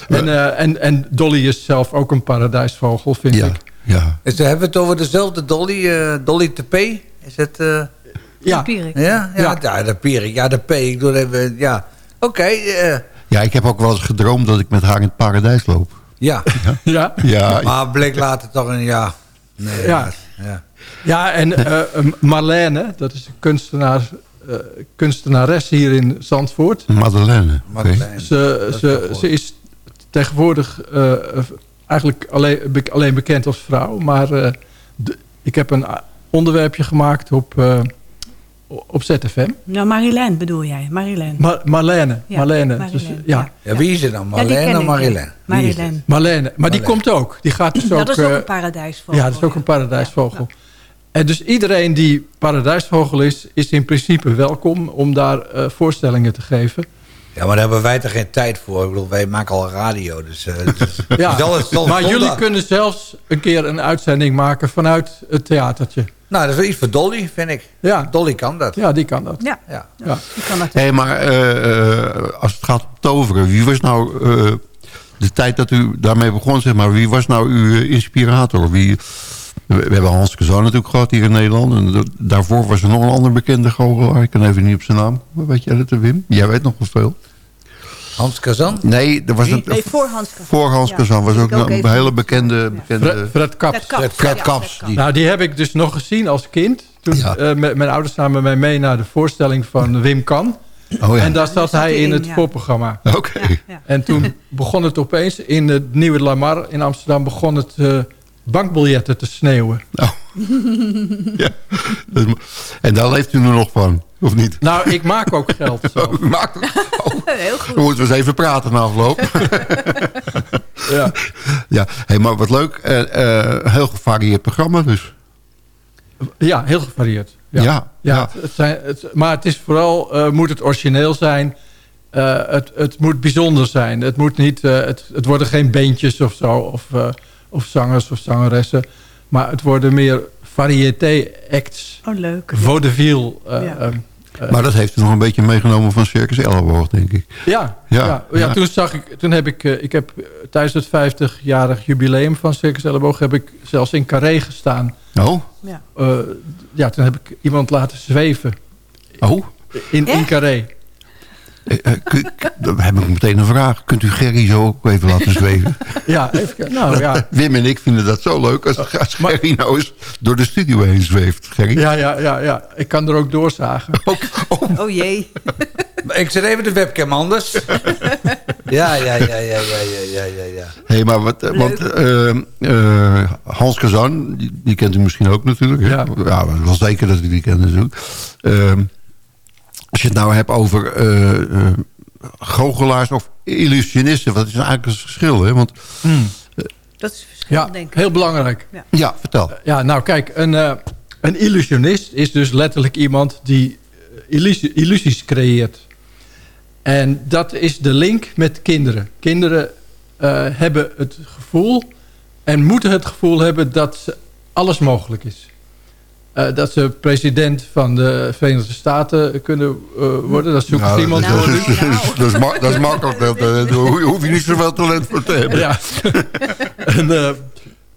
Speaker 13: En, eh, en, en Dolly is zelf ook een paradijsvogel, vind
Speaker 9: Ja,
Speaker 13: ik.
Speaker 9: ja.
Speaker 10: Is, hebben we het over dezelfde dolly? eh, dolly de P? Is het... eh,
Speaker 13: Ja,
Speaker 8: Pierik.
Speaker 10: ja? Ja,
Speaker 13: Ja.
Speaker 10: ja. de Pierik. Ja, de P. Ik doe even... Ja. Oké. eh,
Speaker 9: ja, ik heb ook wel eens gedroomd dat ik met haar in het paradijs loop.
Speaker 10: Ja.
Speaker 13: Ja?
Speaker 9: Ja,
Speaker 10: Maar bleek later toch een ja. Nee,
Speaker 13: Ja.
Speaker 10: ja.
Speaker 13: Ja, en eh, eh, Marlene, dat is een kunstenaar, eh, kunstenares hier in Zandvoort.
Speaker 9: Madeleine.
Speaker 13: Ze,
Speaker 10: Dat is
Speaker 13: ze, ze is tegenwoordig eh, eigenlijk alleen, be- alleen bekend als vrouw. Maar eh, de- ik heb een onderwerpje gemaakt op, eh, op ZFM.
Speaker 8: Nou, Marilène bedoel jij. Marilène.
Speaker 13: Ma Marlene.
Speaker 8: Ja,
Speaker 13: Marlene.
Speaker 8: Marlene,
Speaker 13: Dus,
Speaker 8: ja.
Speaker 13: ja.
Speaker 10: Wie is het dan?
Speaker 8: Ja,
Speaker 10: of
Speaker 8: ja.
Speaker 10: Marilène? Wie is het?
Speaker 8: Marilène.
Speaker 13: Marlene. Maar die komt ook. Die gaat dus ook...
Speaker 8: dat is ook
Speaker 13: eh,
Speaker 8: een paradijsvogel.
Speaker 13: Ja, dat is ook een paradijsvogel. En dus iedereen die paradijsvogel is, is in principe welkom om daar eh, voorstellingen te geven.
Speaker 10: Ja, maar daar hebben wij er geen tijd voor. Ik bedoel, wij maken al radio. Dus, eh, dus
Speaker 13: Ja, maar jullie kunnen zelfs een keer een uitzending maken vanuit het theatertje.
Speaker 10: Nou, dat is wel iets voor Dolly, vind ik.
Speaker 13: Ja,
Speaker 10: Dolly kan dat.
Speaker 13: ja die kan dat.
Speaker 8: Ja,
Speaker 10: Ja.
Speaker 13: Ja.
Speaker 8: die kan dat.
Speaker 9: Hé, maar eh, eh, als het gaat om toveren, wie was nou eh, de tijd dat u daarmee begon, zeg maar, wie was nou uw inspirator? Wie, we, we hebben Hans Kazan natuurlijk gehad hier in Nederland. En daarvoor was er nog een ander bekende goochelaar. Ik kan even niet op zijn naam. Weet jij dat, Wim? Jij weet nog wel veel.
Speaker 10: Hans Kazan?
Speaker 9: Nee, er was een,
Speaker 8: Nee, voor Hans Kazan.
Speaker 9: voor Hans
Speaker 8: Ja,
Speaker 9: Kazan was ook,
Speaker 8: ook
Speaker 9: een hele bekende... bekende
Speaker 13: Fred, Fred Kaps.
Speaker 8: Fred Kaps.
Speaker 9: Fred
Speaker 8: Ja,
Speaker 9: Kaps,
Speaker 8: Fred
Speaker 9: die-
Speaker 13: Nou, die heb ik dus nog gezien als kind. Toen
Speaker 9: Ja.
Speaker 13: eh, met mijn ouders namen mij mee naar de voorstelling van Wim Kan.
Speaker 9: oh ja,
Speaker 13: En daar zat hij in het
Speaker 8: ja.
Speaker 13: voorprogramma.
Speaker 9: oké.
Speaker 8: Ja.
Speaker 13: En toen begon het opeens in het nieuwe Lamar in Amsterdam... begon het eh, bankbiljetten te sneeuwen.
Speaker 9: Oh. ja. En daar leeft u nu nog van, of niet?
Speaker 13: Nou, ik maak ook geld. Zo.
Speaker 9: U maakt. Oh,
Speaker 8: Heel goed.
Speaker 9: dan moeten we eens even praten na afloop.
Speaker 13: Ja.
Speaker 9: ja, hey, maar wat leuk. Eh, eh, heel gevarieerd programma dus.
Speaker 13: ja, heel gevarieerd. Ja.
Speaker 9: Ja,
Speaker 13: Ja,
Speaker 9: ja.
Speaker 13: Het zijn, het, maar het is vooral, eh, moet het origineel zijn. Eh, het, het moet bijzonder zijn. Het, moet niet, eh, het, het worden geen beentjes of zo. Of, eh, of zangers of zangeressen. Maar het worden meer variété-acts.
Speaker 8: Oh, leuk.
Speaker 13: Vaudeville. eh,
Speaker 8: Ja.
Speaker 9: Maar dat heeft u nog een beetje meegenomen van Circus Elleboog, denk ik.
Speaker 13: ja,
Speaker 9: Ja,
Speaker 13: ja, ja.
Speaker 9: ja.
Speaker 13: toen zag ik, toen heb ik, eh, ik heb eh, tijdens het 50-jarig jubileum van Circus Elleboog heb ik zelfs in Carré gestaan.
Speaker 9: Oh,
Speaker 8: Ja.
Speaker 13: Eh, ja, toen heb ik iemand laten zweven
Speaker 9: oh.
Speaker 13: in, in
Speaker 8: Echt?
Speaker 13: Carré.
Speaker 9: Eh, eh, dan heb ik meteen een vraag. Kunt u Gerry zo ook even laten zweven?
Speaker 13: ja, even, nou ja.
Speaker 9: Wim en ik vinden dat zo leuk als, als Gerry nou eens door de studio heen zweeft. Gerry?
Speaker 13: Ja, ja, ja, ja. Ik kan er ook doorzagen.
Speaker 8: Oh, oh. jee.
Speaker 10: ik zet even de webcam anders. ja, ja, ja, ja, ja, ja, ja, ja.
Speaker 9: hey, maar wat, eh, want Hans Kazan, die, kent u misschien ook natuurlijk.
Speaker 13: Ja.
Speaker 9: Ja, wel zeker dat u die kent natuurlijk. Uh, als je het nou hebt over eh, eh, goochelaars of illusionisten, wat is nou eigenlijk het verschil? Hè? Want
Speaker 8: Dat is verschil,
Speaker 13: Ja,
Speaker 8: denk ik.
Speaker 13: heel belangrijk.
Speaker 9: ja, vertel.
Speaker 13: Ja, nou kijk, een, eh, een illusionist is dus letterlijk iemand die eh, illusie- illusies creëert. En dat is de link met kinderen. Kinderen eh, hebben het gevoel en moeten het gevoel hebben dat alles mogelijk is. Eh, dat ze president van de Verenigde Staten kunnen eh, worden. Dat zoekt
Speaker 9: Nou,
Speaker 13: iemand
Speaker 9: dat, is, dat, is, dat, is, ma- dat is makkelijk. Eh, daar hoef- je niet zoveel talent voor te hebben.
Speaker 13: Ja. en, eh,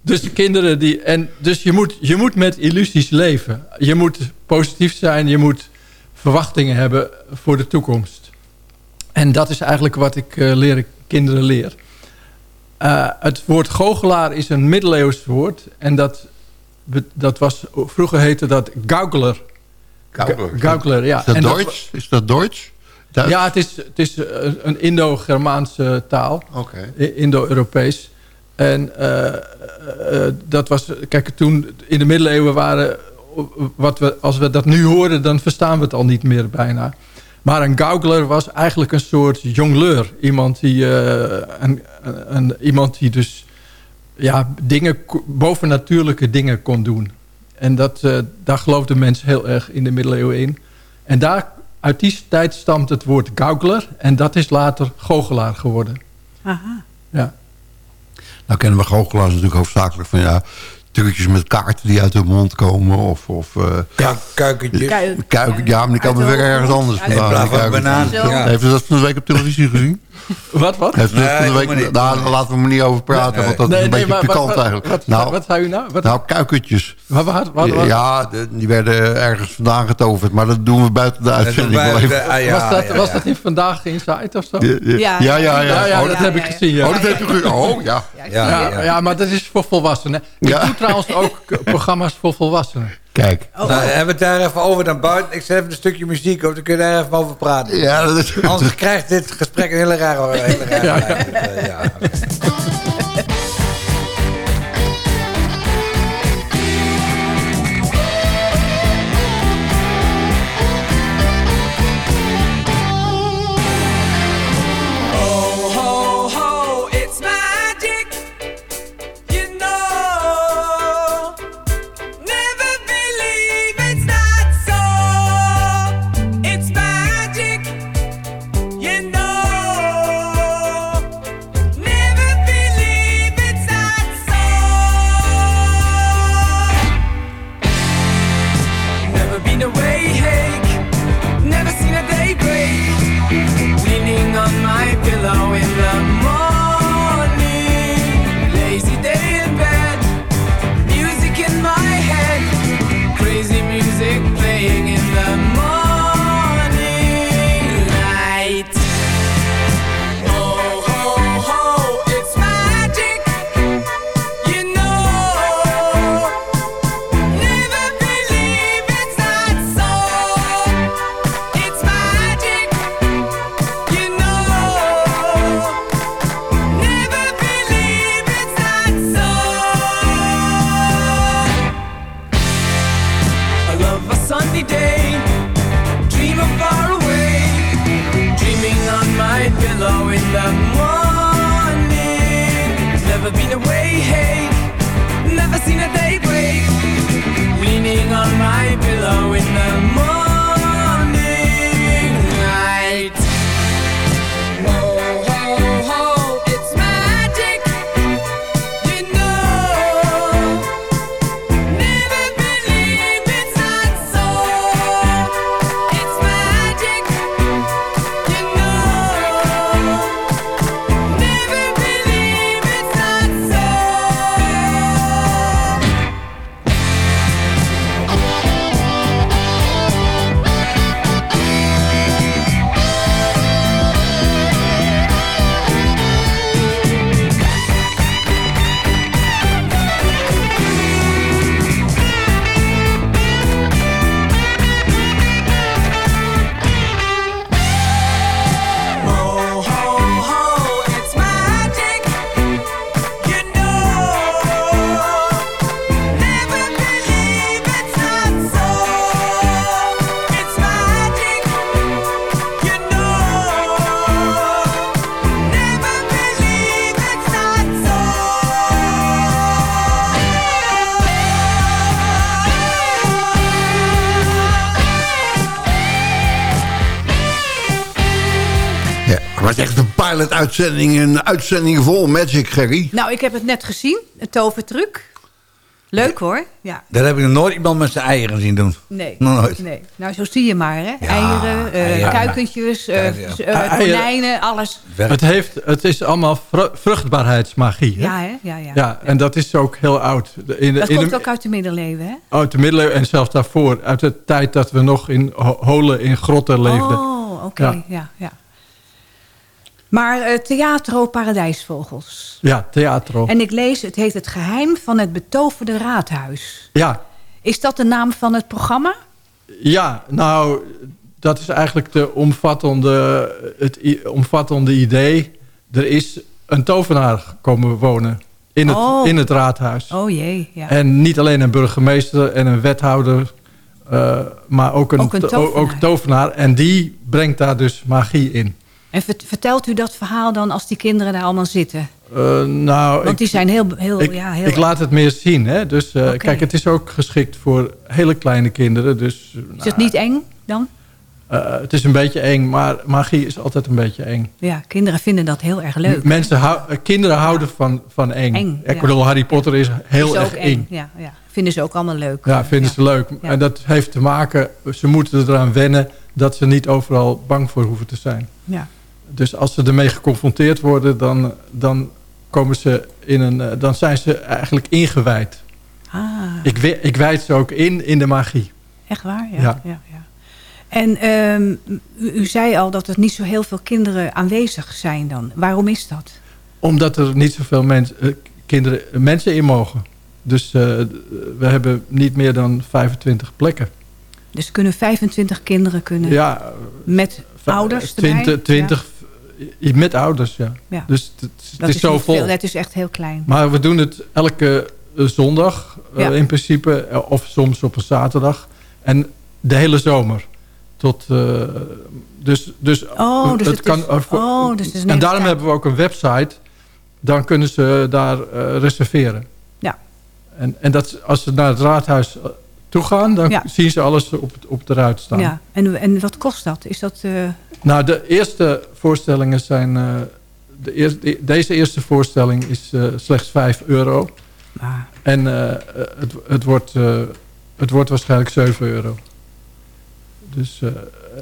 Speaker 13: dus de kinderen die. En dus je moet, je moet met illusies leven. Je moet positief zijn. Je moet verwachtingen hebben voor de toekomst. En dat is eigenlijk wat ik eh, leer, kinderen leer. Eh, het woord goochelaar is een middeleeuws woord. En dat, dat was, vroeger heette dat gaukler.
Speaker 9: Gaukler.
Speaker 13: Ja.
Speaker 9: Is dat
Speaker 13: En
Speaker 9: Duits? Is dat Duits? Duits?
Speaker 13: ja, het is, het is eh, een Indo-Germaanse taal.
Speaker 9: Oké.
Speaker 13: I- Indo-Europees. En eh, eh, dat was, kijk, toen in de middeleeuwen waren, wat we, als we dat nu horen, dan verstaan we het al niet meer bijna. Maar een gaukler was eigenlijk een soort jongleur. Iemand die, eh, een, een, een- iemand die dus ja, dingen, bovennatuurlijke dingen kon doen. En dat, eh, daar geloofden mensen heel erg in de middeleeuwen in. En daar, uit die tijd stamt het woord gaukler. En dat is later goochelaar geworden.
Speaker 8: Aha.
Speaker 13: Ja.
Speaker 9: Nou kennen we goochelaars natuurlijk hoofdzakelijk van ja, trucjes met kaarten die uit hun mond komen. Of, of eh,
Speaker 10: Ja, kuikentjes.
Speaker 9: Kuiken. Ja, maar die komen weer ergens anders vandaan.
Speaker 10: banaan.
Speaker 8: Ja.
Speaker 9: Heeft u dat van de week op televisie gezien?
Speaker 4: Wat, wat?
Speaker 10: Nee,
Speaker 9: van de week, daar laten we maar niet over praten,
Speaker 10: Nee,
Speaker 9: want dat
Speaker 4: Nee,
Speaker 9: is een
Speaker 4: nee,
Speaker 9: beetje
Speaker 4: maar-
Speaker 9: pikant
Speaker 4: wat-
Speaker 9: eigenlijk.
Speaker 4: Wat,
Speaker 9: nou,
Speaker 4: wat zei u nou? Wat,
Speaker 9: nou, kuikentjes.
Speaker 4: Wat, wat, wat- wat-
Speaker 9: ja, die werden ergens vandaan getoverd, maar dat doen we buiten de uitzending
Speaker 10: bij-
Speaker 9: wel even.
Speaker 10: bij- ah, ja,
Speaker 4: was dat,
Speaker 10: ja,
Speaker 4: was
Speaker 10: ja.
Speaker 4: dat niet vandaag Inside of zo?
Speaker 9: Ja, ja, ja. ja, Oh,
Speaker 4: dat heb ik gezien. Ja.
Speaker 9: Oh, dat heeft u gezien. Oh, ja.
Speaker 10: Ja,
Speaker 4: Ja, maar dat is voor volwassenen. Ik
Speaker 9: Ja.
Speaker 4: doe trouwens ook programma's voor volwassenen.
Speaker 9: Kijk.
Speaker 10: Nou, hebben we het daar even over naar buiten. Ik zet even een stukje muziek op, dan kun je daar even over praten.
Speaker 9: Ja, dat is...
Speaker 10: Anders krijgt dit gesprek een hele rare... Hele rare
Speaker 4: Ja,
Speaker 9: pilot-uitzending. Een uitzending vol magic, Gerry.
Speaker 8: Nou, ik heb het net gezien, een tovertruc. Leuk hoor. Ja.
Speaker 10: Daar heb ik nog nooit iemand met zijn eieren zien doen.
Speaker 8: Nee.
Speaker 10: Nog nooit.
Speaker 8: nee. Nou, zo zie je maar, hè.
Speaker 10: Ja,
Speaker 8: eieren, eh,
Speaker 10: eieren.
Speaker 8: kuikentjes, eh,
Speaker 10: Ja, ja.
Speaker 8: s- eh, konijnen, alles.
Speaker 4: Het, heeft, het is allemaal vru- vruchtbaarheidsmagie. Hè?
Speaker 8: Ja, hè? Ja, ja.
Speaker 4: Ja, en dat is ook heel oud. In, de-
Speaker 8: Dat
Speaker 4: in
Speaker 8: komt
Speaker 4: de,
Speaker 8: ook uit de middeleeuwen, hè?
Speaker 4: Uit de middeleeuwen en zelfs daarvoor. Uit de tijd dat we nog in ho- holen, in grotten leefden.
Speaker 8: Oh, oké.
Speaker 4: Ja.
Speaker 8: Ja. Ja, Maar eh Theatro Paradijsvogels.
Speaker 4: Ja, theatro.
Speaker 8: En ik lees, het heet Het Geheim van het Betoverde Raadhuis.
Speaker 4: Ja,
Speaker 8: Is dat de naam van het programma?
Speaker 4: ja, nou, dat is eigenlijk de omvattende, het omvattende idee. Er is een tovenaar komen wonen in het,
Speaker 8: Oh.
Speaker 4: in het raadhuis.
Speaker 8: Oh jee, ja.
Speaker 4: En niet alleen een burgemeester en een wethouder, eh, maar ook een,
Speaker 8: Ook een tovenaar.
Speaker 4: ook een tovenaar. En die brengt daar dus magie in.
Speaker 8: En vert- vertelt u dat verhaal dan als die kinderen daar allemaal zitten?
Speaker 4: Eh, nou,
Speaker 8: Want
Speaker 4: ik-
Speaker 8: die zijn heel... heel,
Speaker 4: ik,
Speaker 8: ja, heel
Speaker 4: ik laat het meer zien. Hè? Dus eh, kijk, het is ook geschikt voor hele kleine kinderen. Dus,
Speaker 8: Is het niet eng dan?
Speaker 4: eh, het is een beetje eng, maar magie is altijd een beetje eng.
Speaker 8: Ja, kinderen vinden dat heel erg leuk.
Speaker 4: Mensen hou- kinderen houden van, van eng.
Speaker 8: Eng,
Speaker 4: ik
Speaker 8: ja.
Speaker 4: bedoel, Harry Potter is heel
Speaker 8: Is
Speaker 4: erg eng.
Speaker 8: Ja, ja. Vinden ze ook allemaal leuk.
Speaker 4: Ja, vinden ze leuk. En dat heeft te maken, ze moeten eraan wennen dat ze niet overal bang voor hoeven te zijn.
Speaker 8: Ja.
Speaker 13: Dus als ze ermee geconfronteerd worden, dan, dan, komen ze in een, eh, dan zijn ze eigenlijk ingewijd.
Speaker 8: Ah,
Speaker 13: Ik, ik wijd ze ook in, in de magie.
Speaker 8: echt waar? Ja.
Speaker 13: Ja.
Speaker 8: ja. ja, En ehm, u, u zei al dat er niet zo heel veel kinderen aanwezig zijn dan. Waarom is dat?
Speaker 13: Omdat er niet zoveel mens, eh, kinderen, mensen in mogen. Dus eh, we hebben niet meer dan 25 plekken.
Speaker 8: Dus kunnen 25 kinderen kunnen
Speaker 13: Ja,
Speaker 8: met ouders erbij?
Speaker 13: 20, 20 eh, met ouders, ja.
Speaker 8: Ja.
Speaker 13: Dus het, het
Speaker 8: Dat
Speaker 13: is, zo vol.
Speaker 8: veel, Het is echt heel klein.
Speaker 13: Maar we doen het elke eh, zondag eh, in principe. eh, Of soms op een zaterdag. En de hele zomer. Tot, eh, dus, dus,
Speaker 8: Oh, dus het
Speaker 13: kan,
Speaker 8: is-
Speaker 13: eh,
Speaker 8: oh, dus het is
Speaker 13: en daarom
Speaker 8: tijd.
Speaker 13: hebben we ook een website. Dan kunnen ze daar eh, reserveren.
Speaker 8: Ja.
Speaker 13: En, en dat, als ze naar het raadhuis eh, toe gaan... dan
Speaker 8: Ja.
Speaker 13: zien ze alles op, op de ruit staan.
Speaker 8: Ja. En, en wat kost dat? Is dat... eh,
Speaker 13: Nou, de eerste voorstellingen zijn... eh, de eerste, de- deze eerste voorstelling is eh, slechts 5 euro.
Speaker 8: ah,
Speaker 13: En het, het, wordt, het wordt waarschijnlijk 7 euro. Dus,
Speaker 8: dat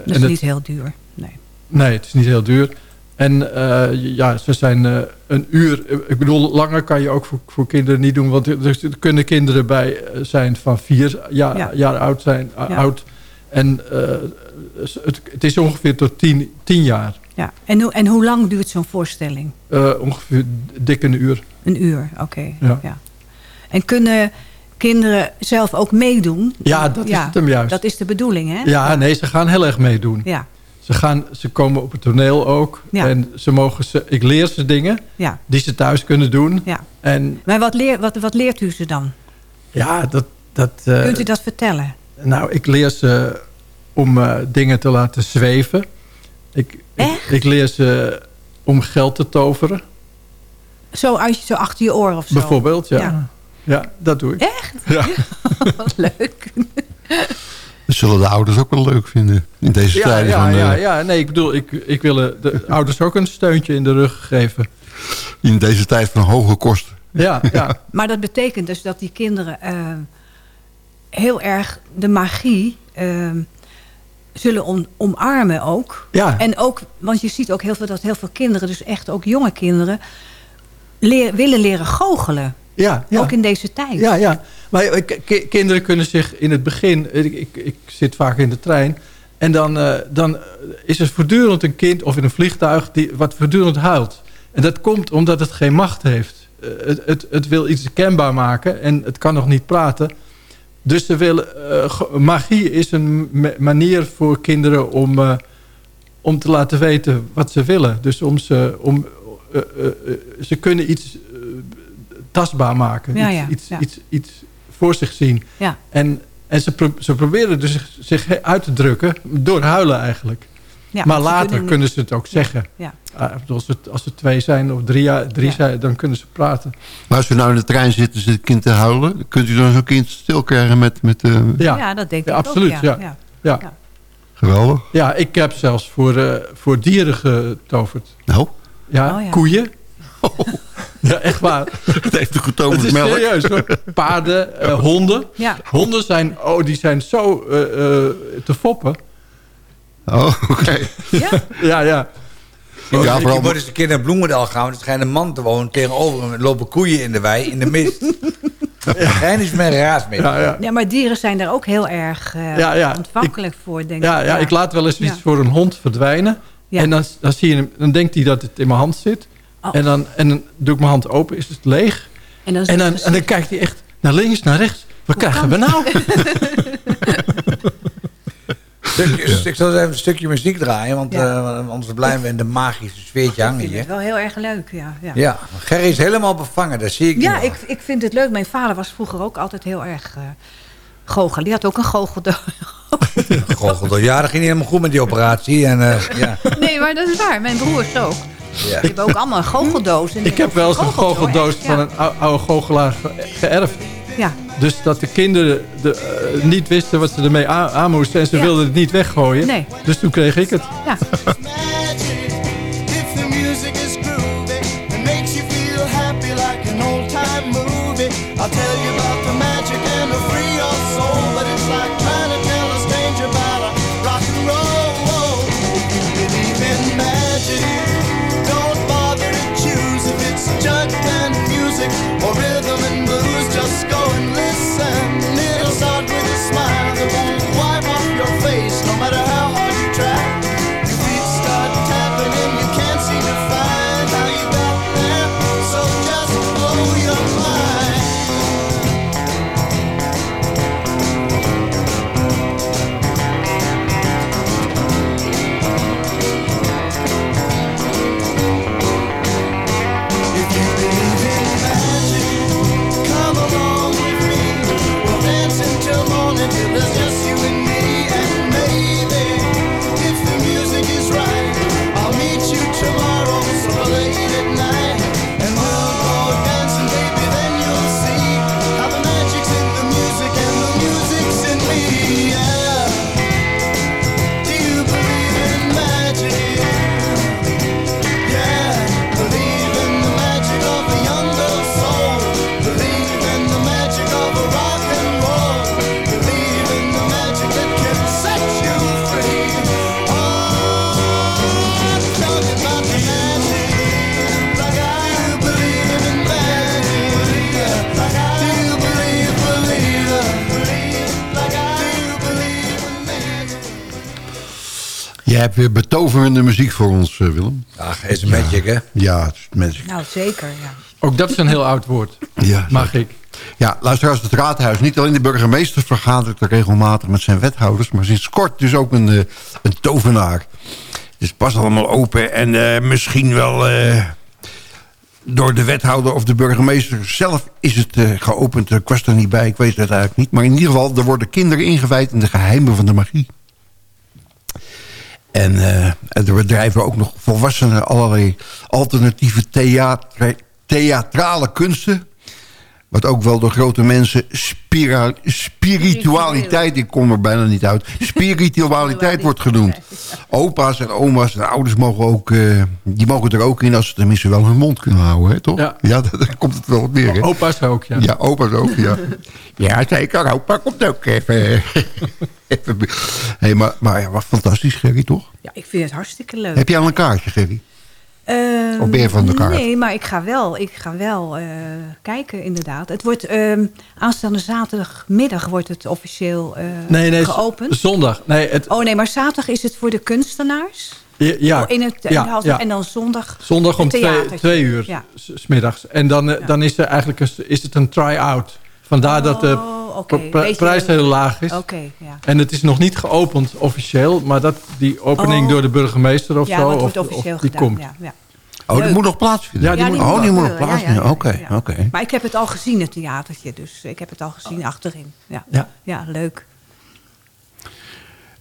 Speaker 13: en
Speaker 8: is
Speaker 13: het-
Speaker 8: niet heel duur. Nee.
Speaker 13: Nee, het is niet heel duur. En eh, ja, ze zijn eh, een uur... Ik bedoel, langer kan je ook voor, voor kinderen niet doen. Want er, er kunnen kinderen bij eh, zijn van vier jaar,
Speaker 8: Ja.
Speaker 13: jaar oud. Zijn, eh,
Speaker 8: Ja.
Speaker 13: oud. En eh, het, het is ongeveer tot tien, tien jaar.
Speaker 8: Ja. En, hoe- en hoe lang duurt zo'n voorstelling?
Speaker 13: Eh, ongeveer dik een uur.
Speaker 8: Een uur, oké.
Speaker 13: Ja.
Speaker 8: Ja. En kunnen kinderen zelf ook meedoen?
Speaker 13: Ja, dat is het hem juist.
Speaker 8: Dat is de bedoeling, hè?
Speaker 13: Ja, nee, ze gaan heel erg meedoen.
Speaker 8: Ja,
Speaker 13: Ze, gaan, ze komen op het toneel ook.
Speaker 8: Ja.
Speaker 13: En ze mogen ze, ik leer ze dingen
Speaker 8: ja,
Speaker 13: die ze thuis kunnen doen.
Speaker 8: ja.
Speaker 13: En
Speaker 8: Maar wat, leer, wat, wat leert u ze dan?
Speaker 13: ja, dat... dat eh,
Speaker 8: Kunt u dat vertellen?
Speaker 13: Nou, ik leer ze om eh, dingen te laten zweven. Ik, ik leer ze om geld te toveren,
Speaker 8: Zo, uit, zo achter je oor of zo?
Speaker 13: bijvoorbeeld. Ja.
Speaker 8: Ja.
Speaker 13: Ja. dat doe ik.
Speaker 8: Echt?
Speaker 13: Ja.
Speaker 8: Wat leuk.
Speaker 9: Dat zullen de ouders ook wel leuk vinden. In deze
Speaker 13: Ja,
Speaker 9: tijden
Speaker 13: ja,
Speaker 9: van,
Speaker 13: ja,
Speaker 9: eh,
Speaker 13: ja, nee, ik bedoel, ik, ik wil eh, de ouders ook een steuntje in de rug geven.
Speaker 9: in deze tijd van hoge kosten.
Speaker 13: Ja, ja.
Speaker 8: Maar dat betekent dus dat die kinderen eh, heel erg de magie eh, zullen om, omarmen ook.
Speaker 13: ja.
Speaker 8: En ook, want je ziet ook heel veel dat heel veel kinderen, dus echt ook jonge kinderen, leer, willen leren goochelen.
Speaker 13: ja, ja.
Speaker 8: Ook in deze tijd.
Speaker 13: Ja, ja. Maar eh, ki- ki- kinderen kunnen zich in het begin... Ik, ik, ik zit vaak in de trein. En dan, eh, dan is er voortdurend een kind of in een vliegtuig... Die, wat voortdurend huilt. En dat komt omdat het geen macht heeft. Eh, het, het, het wil iets kenbaar maken en het kan nog niet praten. Dus ze willen, eh, magie is een ma- manier voor kinderen om, eh, om te laten weten wat ze willen. Dus om ze, om, eh, eh, eh, ze kunnen iets eh, tastbaar maken.
Speaker 8: Ja,
Speaker 13: iets,
Speaker 8: ja,
Speaker 13: iets,
Speaker 8: ja.
Speaker 13: Iets, iets voor zich zien.
Speaker 8: Ja.
Speaker 13: En, en ze, pro- ze proberen dus zich, zich uit te drukken door huilen eigenlijk.
Speaker 8: Ja,
Speaker 13: maar
Speaker 8: ze
Speaker 13: later kunnen, ze het ook zeggen.
Speaker 8: Ja.
Speaker 13: Ah, als, het, als ze twee zijn of drie, drie
Speaker 8: Ja.
Speaker 13: zijn, dan kunnen ze praten.
Speaker 9: Maar als u nou in de trein zit en zit het kind te huilen... kunt u dan zo'n kind stil krijgen met... met eh,
Speaker 13: Ja,
Speaker 8: Ja, dat denk
Speaker 13: Ja,
Speaker 8: ik
Speaker 13: absoluut,
Speaker 8: ook.
Speaker 13: ja.
Speaker 8: ja.
Speaker 13: ja.
Speaker 8: Ja.
Speaker 9: Geweldig.
Speaker 13: ja, ik heb zelfs voor, eh, voor dieren getoverd.
Speaker 9: Nou,
Speaker 13: Ja,
Speaker 8: Oh, ja.
Speaker 13: koeien. Ja, echt waar.
Speaker 9: het heeft
Speaker 13: Het
Speaker 9: getoverd
Speaker 13: is
Speaker 9: melk.
Speaker 13: serieus hoor. Paarden, eh, honden.
Speaker 8: Ja.
Speaker 13: Honden zijn, oh, die zijn zo eh, eh, te foppen.
Speaker 9: Oh, oké.
Speaker 8: Ja?
Speaker 13: Ja, ja.
Speaker 9: Ja,
Speaker 10: Ja,
Speaker 9: vooral-
Speaker 10: moet eens een keer naar Bloemendaal gaan. want Er schijnt een man te wonen tegenover hem. Er lopen koeien in de wei, in de mist. Geen is met raas mee.
Speaker 13: Ja, ja.
Speaker 8: ja, maar dieren zijn daar ook heel erg eh,
Speaker 13: Ja, ja.
Speaker 8: ontvankelijk voor, denk
Speaker 13: Ja,
Speaker 8: ik.
Speaker 13: ja, ik laat wel eens iets
Speaker 8: Ja.
Speaker 13: voor een hond verdwijnen.
Speaker 8: Ja.
Speaker 13: En dan, dan, zie je hem, dan denkt hij dat het in mijn hand zit.
Speaker 8: Oh.
Speaker 13: En, dan, en dan doe ik mijn hand open, is het leeg.
Speaker 8: En dan,
Speaker 13: En dan, en dan kijkt hij echt naar links, naar rechts. Wat krijgen we nou?
Speaker 10: Ik zal eens even een stukje muziek draaien. Want
Speaker 8: Ja.
Speaker 10: eh, anders blijven we in de magische sfeertje
Speaker 8: ik
Speaker 10: hangen
Speaker 8: vind
Speaker 10: hier.
Speaker 8: het wel heel erg leuk, ja. Ja,
Speaker 10: Ja, Gerry is helemaal bevangen. Dat zie ik
Speaker 8: Ja, ik, ik vind het leuk. Mijn vader was vroeger ook altijd heel erg uh, goochel. Die had ook een goocheldoos.
Speaker 10: Goochelde. Ja, dat ging niet helemaal goed met die operatie. En, eh, ja.
Speaker 8: Nee, maar dat is waar. Mijn broers ook.
Speaker 10: Ja.
Speaker 8: Die hebben ook allemaal een goocheldoos. En
Speaker 13: Ik heb wel eens een goocheldoos van een ou- oude goochelaar ge- geërfd.
Speaker 8: Ja,
Speaker 13: Dus dat de kinderen de, eh, niet wisten wat ze ermee aan, aan moesten. En ze
Speaker 8: Ja.
Speaker 13: wilden het niet weggooien.
Speaker 8: Nee.
Speaker 13: Dus toen kreeg ik het.
Speaker 8: ja.
Speaker 9: hebt weer betoverende muziek voor ons, eh, Willem.
Speaker 10: Ach, is een magic, hè?
Speaker 9: Ja, het is magic.
Speaker 8: Nou, zeker, ja.
Speaker 13: Ook dat is een heel oud woord.
Speaker 9: Ja,
Speaker 13: Mag ik.
Speaker 9: Ja, luisteraars, het raadhuis. Niet alleen de burgemeester vergadert er regelmatig met zijn wethouders... maar sinds kort dus ook een, eh, een tovenaar. Het is pas allemaal open en eh, misschien wel... eh, door de wethouder of de burgemeester zelf is het geopend. Ik was er niet bij, ik weet het eigenlijk niet. Maar in ieder geval, er worden kinderen ingewijd in de geheimen van de magie. En eh, er bedrijven ook nog volwassenen allerlei alternatieve theatra- theatrale kunsten. Wat ook wel door grote mensen spira- spiritualiteit, ik kom er bijna niet uit, spiritualiteit wordt genoemd. Opa's en oma's en ouders mogen ook, eh, die mogen er ook in als ze tenminste wel hun mond kunnen houden, hè, toch?
Speaker 13: Ja.
Speaker 9: ja daar komt het wel op neer. Hè?
Speaker 13: Opa's ook, ja.
Speaker 9: Ja, opa's ook, ja. ja, zeker. Opa komt ook even. even hey, maar, maar ja, wat fantastisch, Gerry, toch?
Speaker 8: Ja, ik vind het hartstikke leuk.
Speaker 9: Heb jij al een kaartje, Gerry?
Speaker 8: Ehm,
Speaker 9: Of ben je van de kaart?
Speaker 8: Nee, maar ik ga wel, ik ga wel eh, kijken, inderdaad. Het wordt ehm, aanstaande zaterdagmiddag wordt het officieel eh,
Speaker 13: Nee, nee,
Speaker 8: geopend.
Speaker 13: zondag. Nee, het,
Speaker 8: Oh nee, maar zaterdag is het voor de kunstenaars.
Speaker 13: ja, ja,
Speaker 8: Oh, in het, in
Speaker 13: ja,
Speaker 8: de hal-
Speaker 13: ja.
Speaker 8: En dan zondag
Speaker 13: Zondag om twee, twee uur
Speaker 8: Ja.
Speaker 13: s- middags. En dan, eh, dan is er eigenlijk een, is het een try-out. Vandaar dat de
Speaker 8: Oh, oké.
Speaker 13: pr- pr-
Speaker 8: Beetje-
Speaker 13: prijs heel laag is.
Speaker 8: Oké, ja.
Speaker 13: En het is nog niet geopend officieel. Maar dat, die opening
Speaker 8: Oh.
Speaker 13: door de burgemeester of
Speaker 8: Ja,
Speaker 13: zo. of,
Speaker 8: wordt officieel
Speaker 13: of die
Speaker 8: gedaan.
Speaker 13: komt.
Speaker 8: Ja, ja.
Speaker 9: Oh, die moet nog plaatsvinden?
Speaker 13: Ja, die moet-
Speaker 9: oh, die moet nog.
Speaker 8: Ja,
Speaker 9: plaatsvinden.
Speaker 8: ja,
Speaker 9: Oké,
Speaker 8: ja.
Speaker 9: oké.
Speaker 8: Maar ik heb het al gezien, het theatertje. Dus ik heb het al gezien achterin. Ja,
Speaker 13: Ja.
Speaker 8: ja leuk.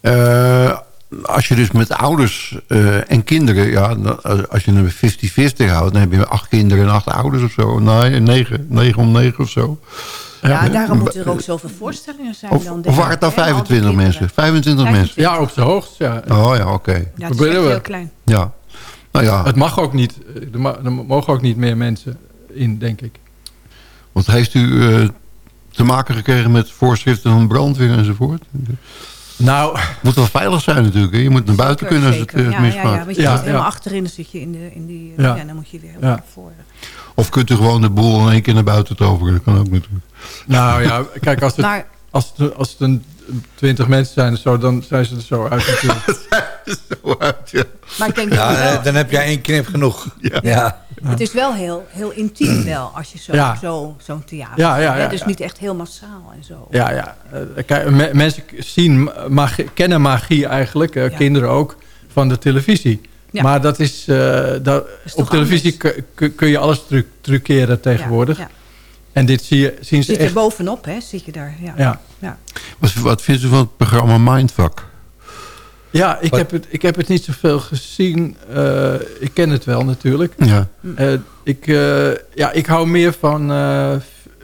Speaker 9: Eh, als je dus met ouders eh, en kinderen... Ja, als- als je een 50-50 houdt... dan heb je acht kinderen en acht ouders of zo. Nee, negen, negen om negen of zo.
Speaker 8: Ja, daarom moeten er ook zoveel voorstellingen zijn.
Speaker 9: Of,
Speaker 8: dan,
Speaker 9: of waren het dan
Speaker 8: hè, al die
Speaker 9: 25
Speaker 8: kinderen.
Speaker 9: mensen? 25 mensen?
Speaker 13: Ja, op zijn hoogst. Ja.
Speaker 9: Oh ja, oké.
Speaker 8: Ja, het is echt heel klein.
Speaker 9: Ja. Nou ja,
Speaker 13: Het mag ook niet. Er, mogen ook niet meer mensen in, denk ik.
Speaker 9: wat heeft u eh, te maken gekregen met voorschriften van brandweer enzovoort?
Speaker 13: Nou,
Speaker 9: Moet wel veilig zijn natuurlijk. Hè? Je moet naar buiten kunnen als het
Speaker 8: Zeker.
Speaker 9: eh,
Speaker 8: ja, ja,
Speaker 9: misgaat.
Speaker 8: ja, want je
Speaker 13: Ja,
Speaker 8: zit helemaal achterin, dan zit je in, de, in die...
Speaker 13: Ja.
Speaker 8: Ja. dan moet je weer
Speaker 13: Ja.
Speaker 8: helemaal naar voren.
Speaker 9: Of kunt u gewoon de boel in één keer naar buiten toveren. Dat kan ook natuurlijk.
Speaker 13: Nou ja, kijk, als het,
Speaker 8: Maar
Speaker 13: als het, als het een twintig mensen zijn of zo, dan zijn ze er zo uit natuurlijk.
Speaker 9: Zo uit, ja.
Speaker 8: Maar ik denk,
Speaker 10: Ja,
Speaker 8: dat het, wel-
Speaker 10: dan heb jij één knip genoeg.
Speaker 9: Ja.
Speaker 10: Ja.
Speaker 8: het is wel heel, heel intiem wel, als je zo-
Speaker 13: Ja.
Speaker 8: zo- zo'n theater
Speaker 13: Ja, ja, ja,
Speaker 8: Dus
Speaker 13: ja.
Speaker 8: niet echt heel massaal en zo.
Speaker 13: Ja, ja. Eh, kijk, me- mensen zien magie, kennen magie eigenlijk, eh,
Speaker 8: Ja.
Speaker 13: kinderen ook, van de televisie.
Speaker 8: Ja.
Speaker 13: Maar dat is, eh, dat,
Speaker 8: is
Speaker 13: op televisie kun- je alles tru truceren tegenwoordig.
Speaker 8: Ja, ja.
Speaker 13: En dit zie je, zien ze
Speaker 8: Zit er
Speaker 13: echt...
Speaker 8: bovenop, hè? Zit je daar. Ja.
Speaker 13: Ja,
Speaker 8: Ja.
Speaker 9: Wat, wat vindt u van het programma Mindfuck?
Speaker 13: ja ik,
Speaker 10: Wat-
Speaker 13: heb het, ik heb het niet zoveel gezien. Eh, ik ken het wel natuurlijk.
Speaker 9: Ja.
Speaker 13: Eh, ik, eh, ja, ik hou meer van eh,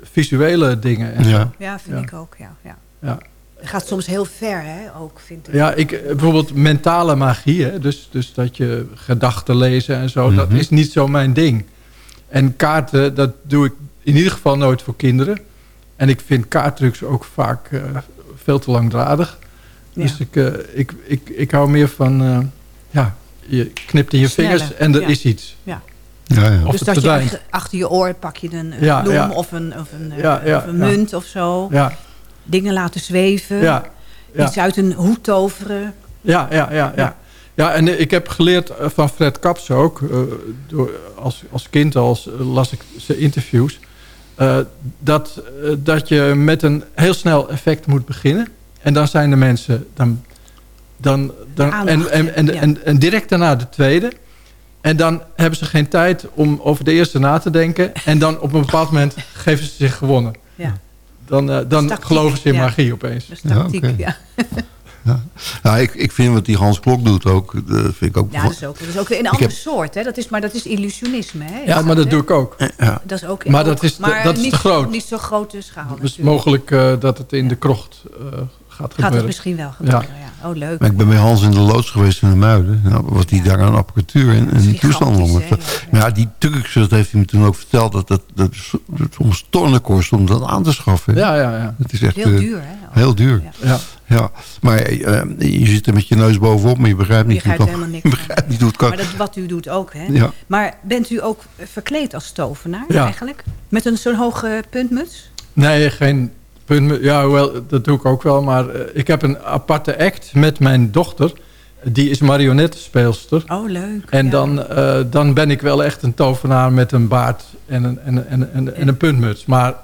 Speaker 13: visuele dingen. En
Speaker 9: ja.
Speaker 8: Ja, vind
Speaker 13: Ja.
Speaker 8: ik ook, ja. ja.
Speaker 13: Ja.
Speaker 8: Het gaat soms heel ver, hè, ook, vind ik.
Speaker 13: Ja, ik, bijvoorbeeld mentale magie. Hè? Dus, dus dat je gedachten lezen en zo. Dat
Speaker 9: Mhm.
Speaker 13: is niet zo mijn ding. En kaarten, dat doe ik in ieder geval nooit voor kinderen. En ik vind kaarttrucs ook vaak eh, veel te langdradig. Dus
Speaker 8: Ja.
Speaker 13: ik, eh, ik, ik, ik hou meer van... eh, ja, je knipt in je vingers en er
Speaker 8: ja.
Speaker 13: is iets.
Speaker 9: Ja, ja.
Speaker 13: Of
Speaker 8: dus dat je
Speaker 13: verdwijnt.
Speaker 8: achter, achter je oor pak je een, een
Speaker 13: Ja,
Speaker 8: bloem
Speaker 13: ja.
Speaker 8: of een, of een,
Speaker 13: Ja, ja,
Speaker 8: of een
Speaker 13: ja.
Speaker 8: munt of zo.
Speaker 13: Ja,
Speaker 8: Dingen laten zweven.
Speaker 13: ja, ja.
Speaker 8: Iets uit een hoed toveren.
Speaker 13: Ja, ja, ja, ja. Ja, en ik heb geleerd van Fred Kaps ook. eh, door, als, als kind al eh, las ik zijn interviews. Eh, dat, eh, dat je met een heel snel effect moet beginnen. En dan zijn de mensen... Dan, dan, dan, en,
Speaker 8: aandacht,
Speaker 13: en, en,
Speaker 8: ja.
Speaker 13: en, en direct daarna de tweede. En dan hebben ze geen tijd om over de eerste na te denken. En dan op een bepaald moment geven ze zich gewonnen.
Speaker 8: Ja.
Speaker 13: Dan, eh, dan
Speaker 8: tactiek,
Speaker 13: geloven ze in
Speaker 8: ja.
Speaker 13: magie opeens.
Speaker 8: Dat is
Speaker 9: Ja,
Speaker 8: tactiek,
Speaker 9: oké.
Speaker 8: ja.
Speaker 9: Ja, ik, ik vind wat die Hans Klok doet ook. Dat vind ik ook.
Speaker 8: Ja, dat is ook, dat is ook weer een ander
Speaker 9: heb-
Speaker 8: soort. Hè? Dat is, maar dat is illusionisme. Hè?
Speaker 13: Ja, maar dat doe ik ook.
Speaker 9: ja.
Speaker 8: Dat is ook,
Speaker 13: Maar
Speaker 8: ook-
Speaker 13: dat is te-
Speaker 8: maar
Speaker 13: dat is
Speaker 8: niet,
Speaker 13: te groot.
Speaker 8: Niet zo grote schaal.
Speaker 13: Het is
Speaker 8: natuurlijk.
Speaker 13: mogelijk eh, dat het in de krocht eh, gaat
Speaker 8: het misschien wel gebeuren, ja. Oh, leuk.
Speaker 9: Maar ik ben bij Hans in de loods geweest in de Muiden. Nou, wat die daar aan apparatuur en, en toestanden om. Maar ja, die Turks, dat heeft hij me toen ook verteld... dat dat, dat soms tonnen kost om dat aan te schaffen.
Speaker 13: Ja, ja, ja.
Speaker 9: Het is echt
Speaker 8: Heel
Speaker 9: eh,
Speaker 8: duur, hè?
Speaker 9: Heel duur.
Speaker 8: Ja.
Speaker 13: ja.
Speaker 9: Ja, maar eh, je zit er met je neus bovenop, maar je begrijpt
Speaker 8: Je
Speaker 9: niet, hoe,
Speaker 8: begrijpt
Speaker 9: het
Speaker 8: helemaal niks
Speaker 9: je begrijpt niet hoe het kan.
Speaker 8: Maar dat wat u doet ook, hè?
Speaker 9: Ja.
Speaker 8: Maar bent u ook verkleed als tovenaar
Speaker 13: Ja.
Speaker 8: eigenlijk? Met een zo'n hoge puntmuts?
Speaker 13: Nee, geen punt. Ja, wel, dat doe ik ook wel. Maar eh, ik heb een aparte act met mijn dochter. die is marionettenspeelster.
Speaker 8: Oh, leuk.
Speaker 13: En
Speaker 8: ja.
Speaker 13: dan, eh, dan ben ik wel echt een tovenaar met een baard en een, en, en, en, en een puntmuts. Maar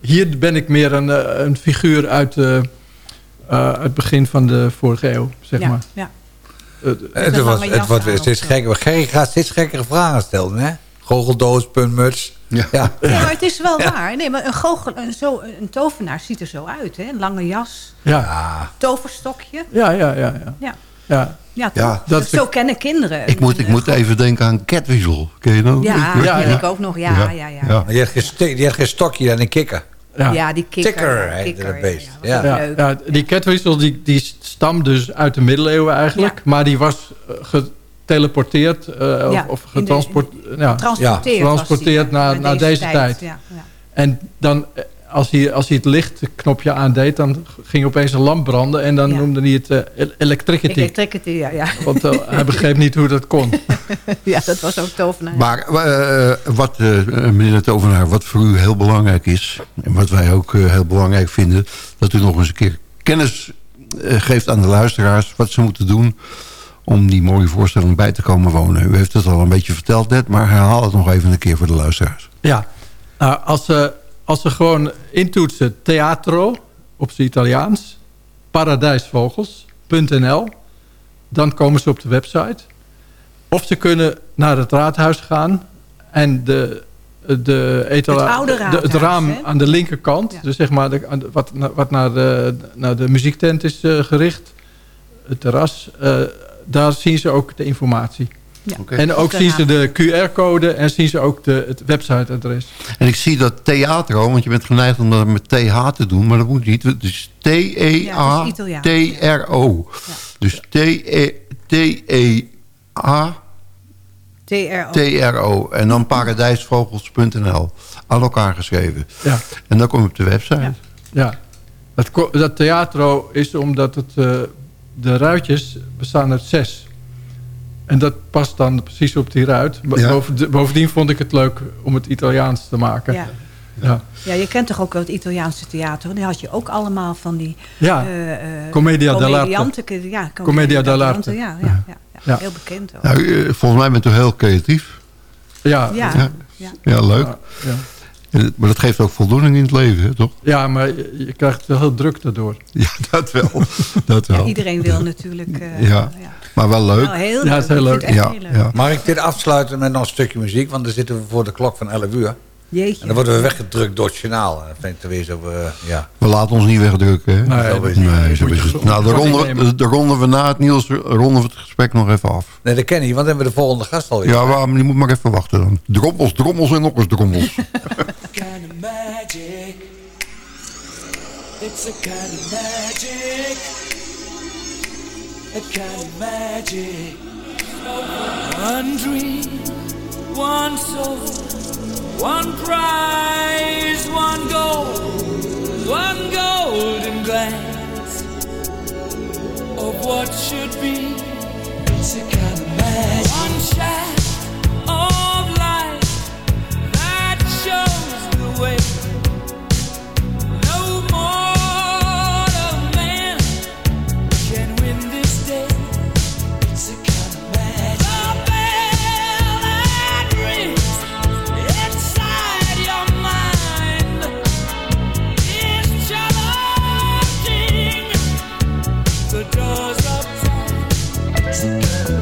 Speaker 13: hier ben ik meer een, eh, een figuur uit, het begin van de vorige eeuw, zeg
Speaker 8: ja,
Speaker 13: maar.
Speaker 8: ja.
Speaker 10: Het, was, het wordt steeds gekker. Gerry gaat steeds gekkere vragen stellen, hè? Goocheldoos, puntmuts.
Speaker 9: Ja.
Speaker 10: Ja.
Speaker 8: Nee, maar het is wel waar. Nee, maar een, goochel, een, zo, een tovenaar ziet er zo uit. Hè? Een lange jas,
Speaker 13: ja.
Speaker 8: Toverstokje.
Speaker 13: Ja, ja, ja, ja.
Speaker 8: Ja,
Speaker 13: ja.
Speaker 8: ja,
Speaker 13: dat
Speaker 8: Dat zo kennen kinderen.
Speaker 9: Ik moet, ik moet even denken aan Catweasel. Ken je dat?
Speaker 8: Ja,
Speaker 13: Ja,
Speaker 8: ja,
Speaker 13: ja.
Speaker 8: ik ook nog. Ja, ja, ja. ja.
Speaker 9: ja.
Speaker 10: maar je hebt geen, je hebt geen stokje en een kikker.
Speaker 13: ja.
Speaker 8: die kikker.
Speaker 10: Tikker
Speaker 8: ja,
Speaker 10: heet
Speaker 8: kikker,
Speaker 10: het beest.
Speaker 8: Ja,
Speaker 10: Ja.
Speaker 8: ja,
Speaker 13: Ja,
Speaker 8: leuk.
Speaker 13: ja, die catwhistle die, die stamt dus uit de middeleeuwen eigenlijk.
Speaker 8: Ja.
Speaker 13: Maar die was eh, geteleporteerd eh,
Speaker 8: Ja,
Speaker 13: of, of
Speaker 8: in de-
Speaker 13: getransport, ja.
Speaker 8: Transporteerd,
Speaker 13: transporteerd
Speaker 8: die,
Speaker 13: naar- naar deze tijd.
Speaker 8: Ja, ja.
Speaker 13: En dan, eh, als hij, als hij het lichtknopje aandeed, dan ging opeens een lamp branden. En dan
Speaker 8: Ja.
Speaker 13: noemde hij het eh, el- electricity.
Speaker 8: Electricity, ja, ja.
Speaker 13: Want hij begreep niet hoe dat kon.
Speaker 8: ja, dat was ook tovenaar.
Speaker 9: Maar eh, wat, eh, meneer de Tovenaar, wat voor u heel belangrijk is... en wat wij ook heel belangrijk vinden... dat u nog eens een keer kennis geeft aan de luisteraars... wat ze moeten doen om die mooie voorstelling bij te komen wonen. U heeft het al een beetje verteld net... maar herhaal het nog even een keer voor de luisteraars.
Speaker 13: Ja, nou, als, ze, als ze gewoon intoetsen theatro op zijn Italiaans, paradijsvogels.nl, dan komen ze op de website. Of ze kunnen naar het raadhuis gaan en de, de etala,
Speaker 8: Het oude
Speaker 13: de- het
Speaker 8: raadhuis,
Speaker 13: raam
Speaker 8: hè?
Speaker 13: aan de linkerkant,
Speaker 8: Ja.
Speaker 13: dus zeg maar de, wat, wat naar, de, naar de muziektent is eh, gericht, het terras, eh, daar zien ze ook de informatie.
Speaker 8: Ja.
Speaker 13: En ook
Speaker 8: de
Speaker 13: zien ze de QR-code en zien ze ook de, het websiteadres.
Speaker 9: En ik zie dat theatro, want je bent geneigd om dat met TH te doen... maar dat moet niet. E
Speaker 8: Italiaans.
Speaker 9: T-E-A-T-R-O. Dus E, T-E-A...
Speaker 8: TRO.
Speaker 9: En dan paradijsvogels.nl. Aan elkaar geschreven.
Speaker 13: Ja.
Speaker 9: En dan kom je op de website.
Speaker 13: Ja. Ja, dat, dat theatro is omdat het, eh, de ruitjes bestaan uit zes. En dat past dan precies op die ruit.
Speaker 9: Ja.
Speaker 13: bovendien vond ik het leuk om het Italiaans te maken.
Speaker 8: Ja.
Speaker 13: Ja.
Speaker 8: ja, je kent toch ook wel het Italiaanse theater? Die had je ook allemaal van die...
Speaker 13: Ja,
Speaker 8: eh, eh,
Speaker 13: Commedia dell'arte.
Speaker 8: Ja,
Speaker 13: Commedia dell'arte.
Speaker 8: Ja, ja, ja, ja.
Speaker 13: Ja.
Speaker 8: heel bekend ook.
Speaker 9: Nou, eh, volgens mij bent u heel creatief.
Speaker 13: Ja,
Speaker 8: Ja.
Speaker 9: Ja,
Speaker 8: Ja.
Speaker 9: ja leuk.
Speaker 13: Ja, ja.
Speaker 9: En- Maar dat geeft ook voldoening in het leven, hè, toch?
Speaker 13: Ja, maar je, krijgt wel heel druk daardoor.
Speaker 9: Ja, dat wel. Dat
Speaker 8: Ja,
Speaker 9: wel.
Speaker 8: iedereen wil natuurlijk... eh,
Speaker 9: Ja. Maar wel leuk.
Speaker 8: Nou, heel
Speaker 13: Ja,
Speaker 8: leuk.
Speaker 13: het is heel leuk.
Speaker 8: het
Speaker 9: Ja,
Speaker 8: heel leuk.
Speaker 9: ja.
Speaker 10: Mag ik dit afsluiten met nog een stukje muziek? Want dan zitten we voor de klok van 11 uur. En dan worden we weggedrukt door het journaal. Dat vind ik te wezen op, eh, ja.
Speaker 9: We laten ons niet wegdrukken. Hè?
Speaker 13: Nee,
Speaker 10: is
Speaker 13: dat-
Speaker 9: zo is het. Nou, dan ronden, we, ronden we na het nieuws ronden we het gesprek nog even af.
Speaker 10: Nee, dat ken ik, want dan hebben we de volgende gast al.
Speaker 9: Ja, maar je moet maar even wachten dan. Drommels, drommels en nog eens drommels.
Speaker 4: kind of magic. It's a kind of magic. A kind of magic. One dream, one soul, one prize, one goal, one golden glance of what should be. It's a kind of magic. One shaft
Speaker 14: Yeah.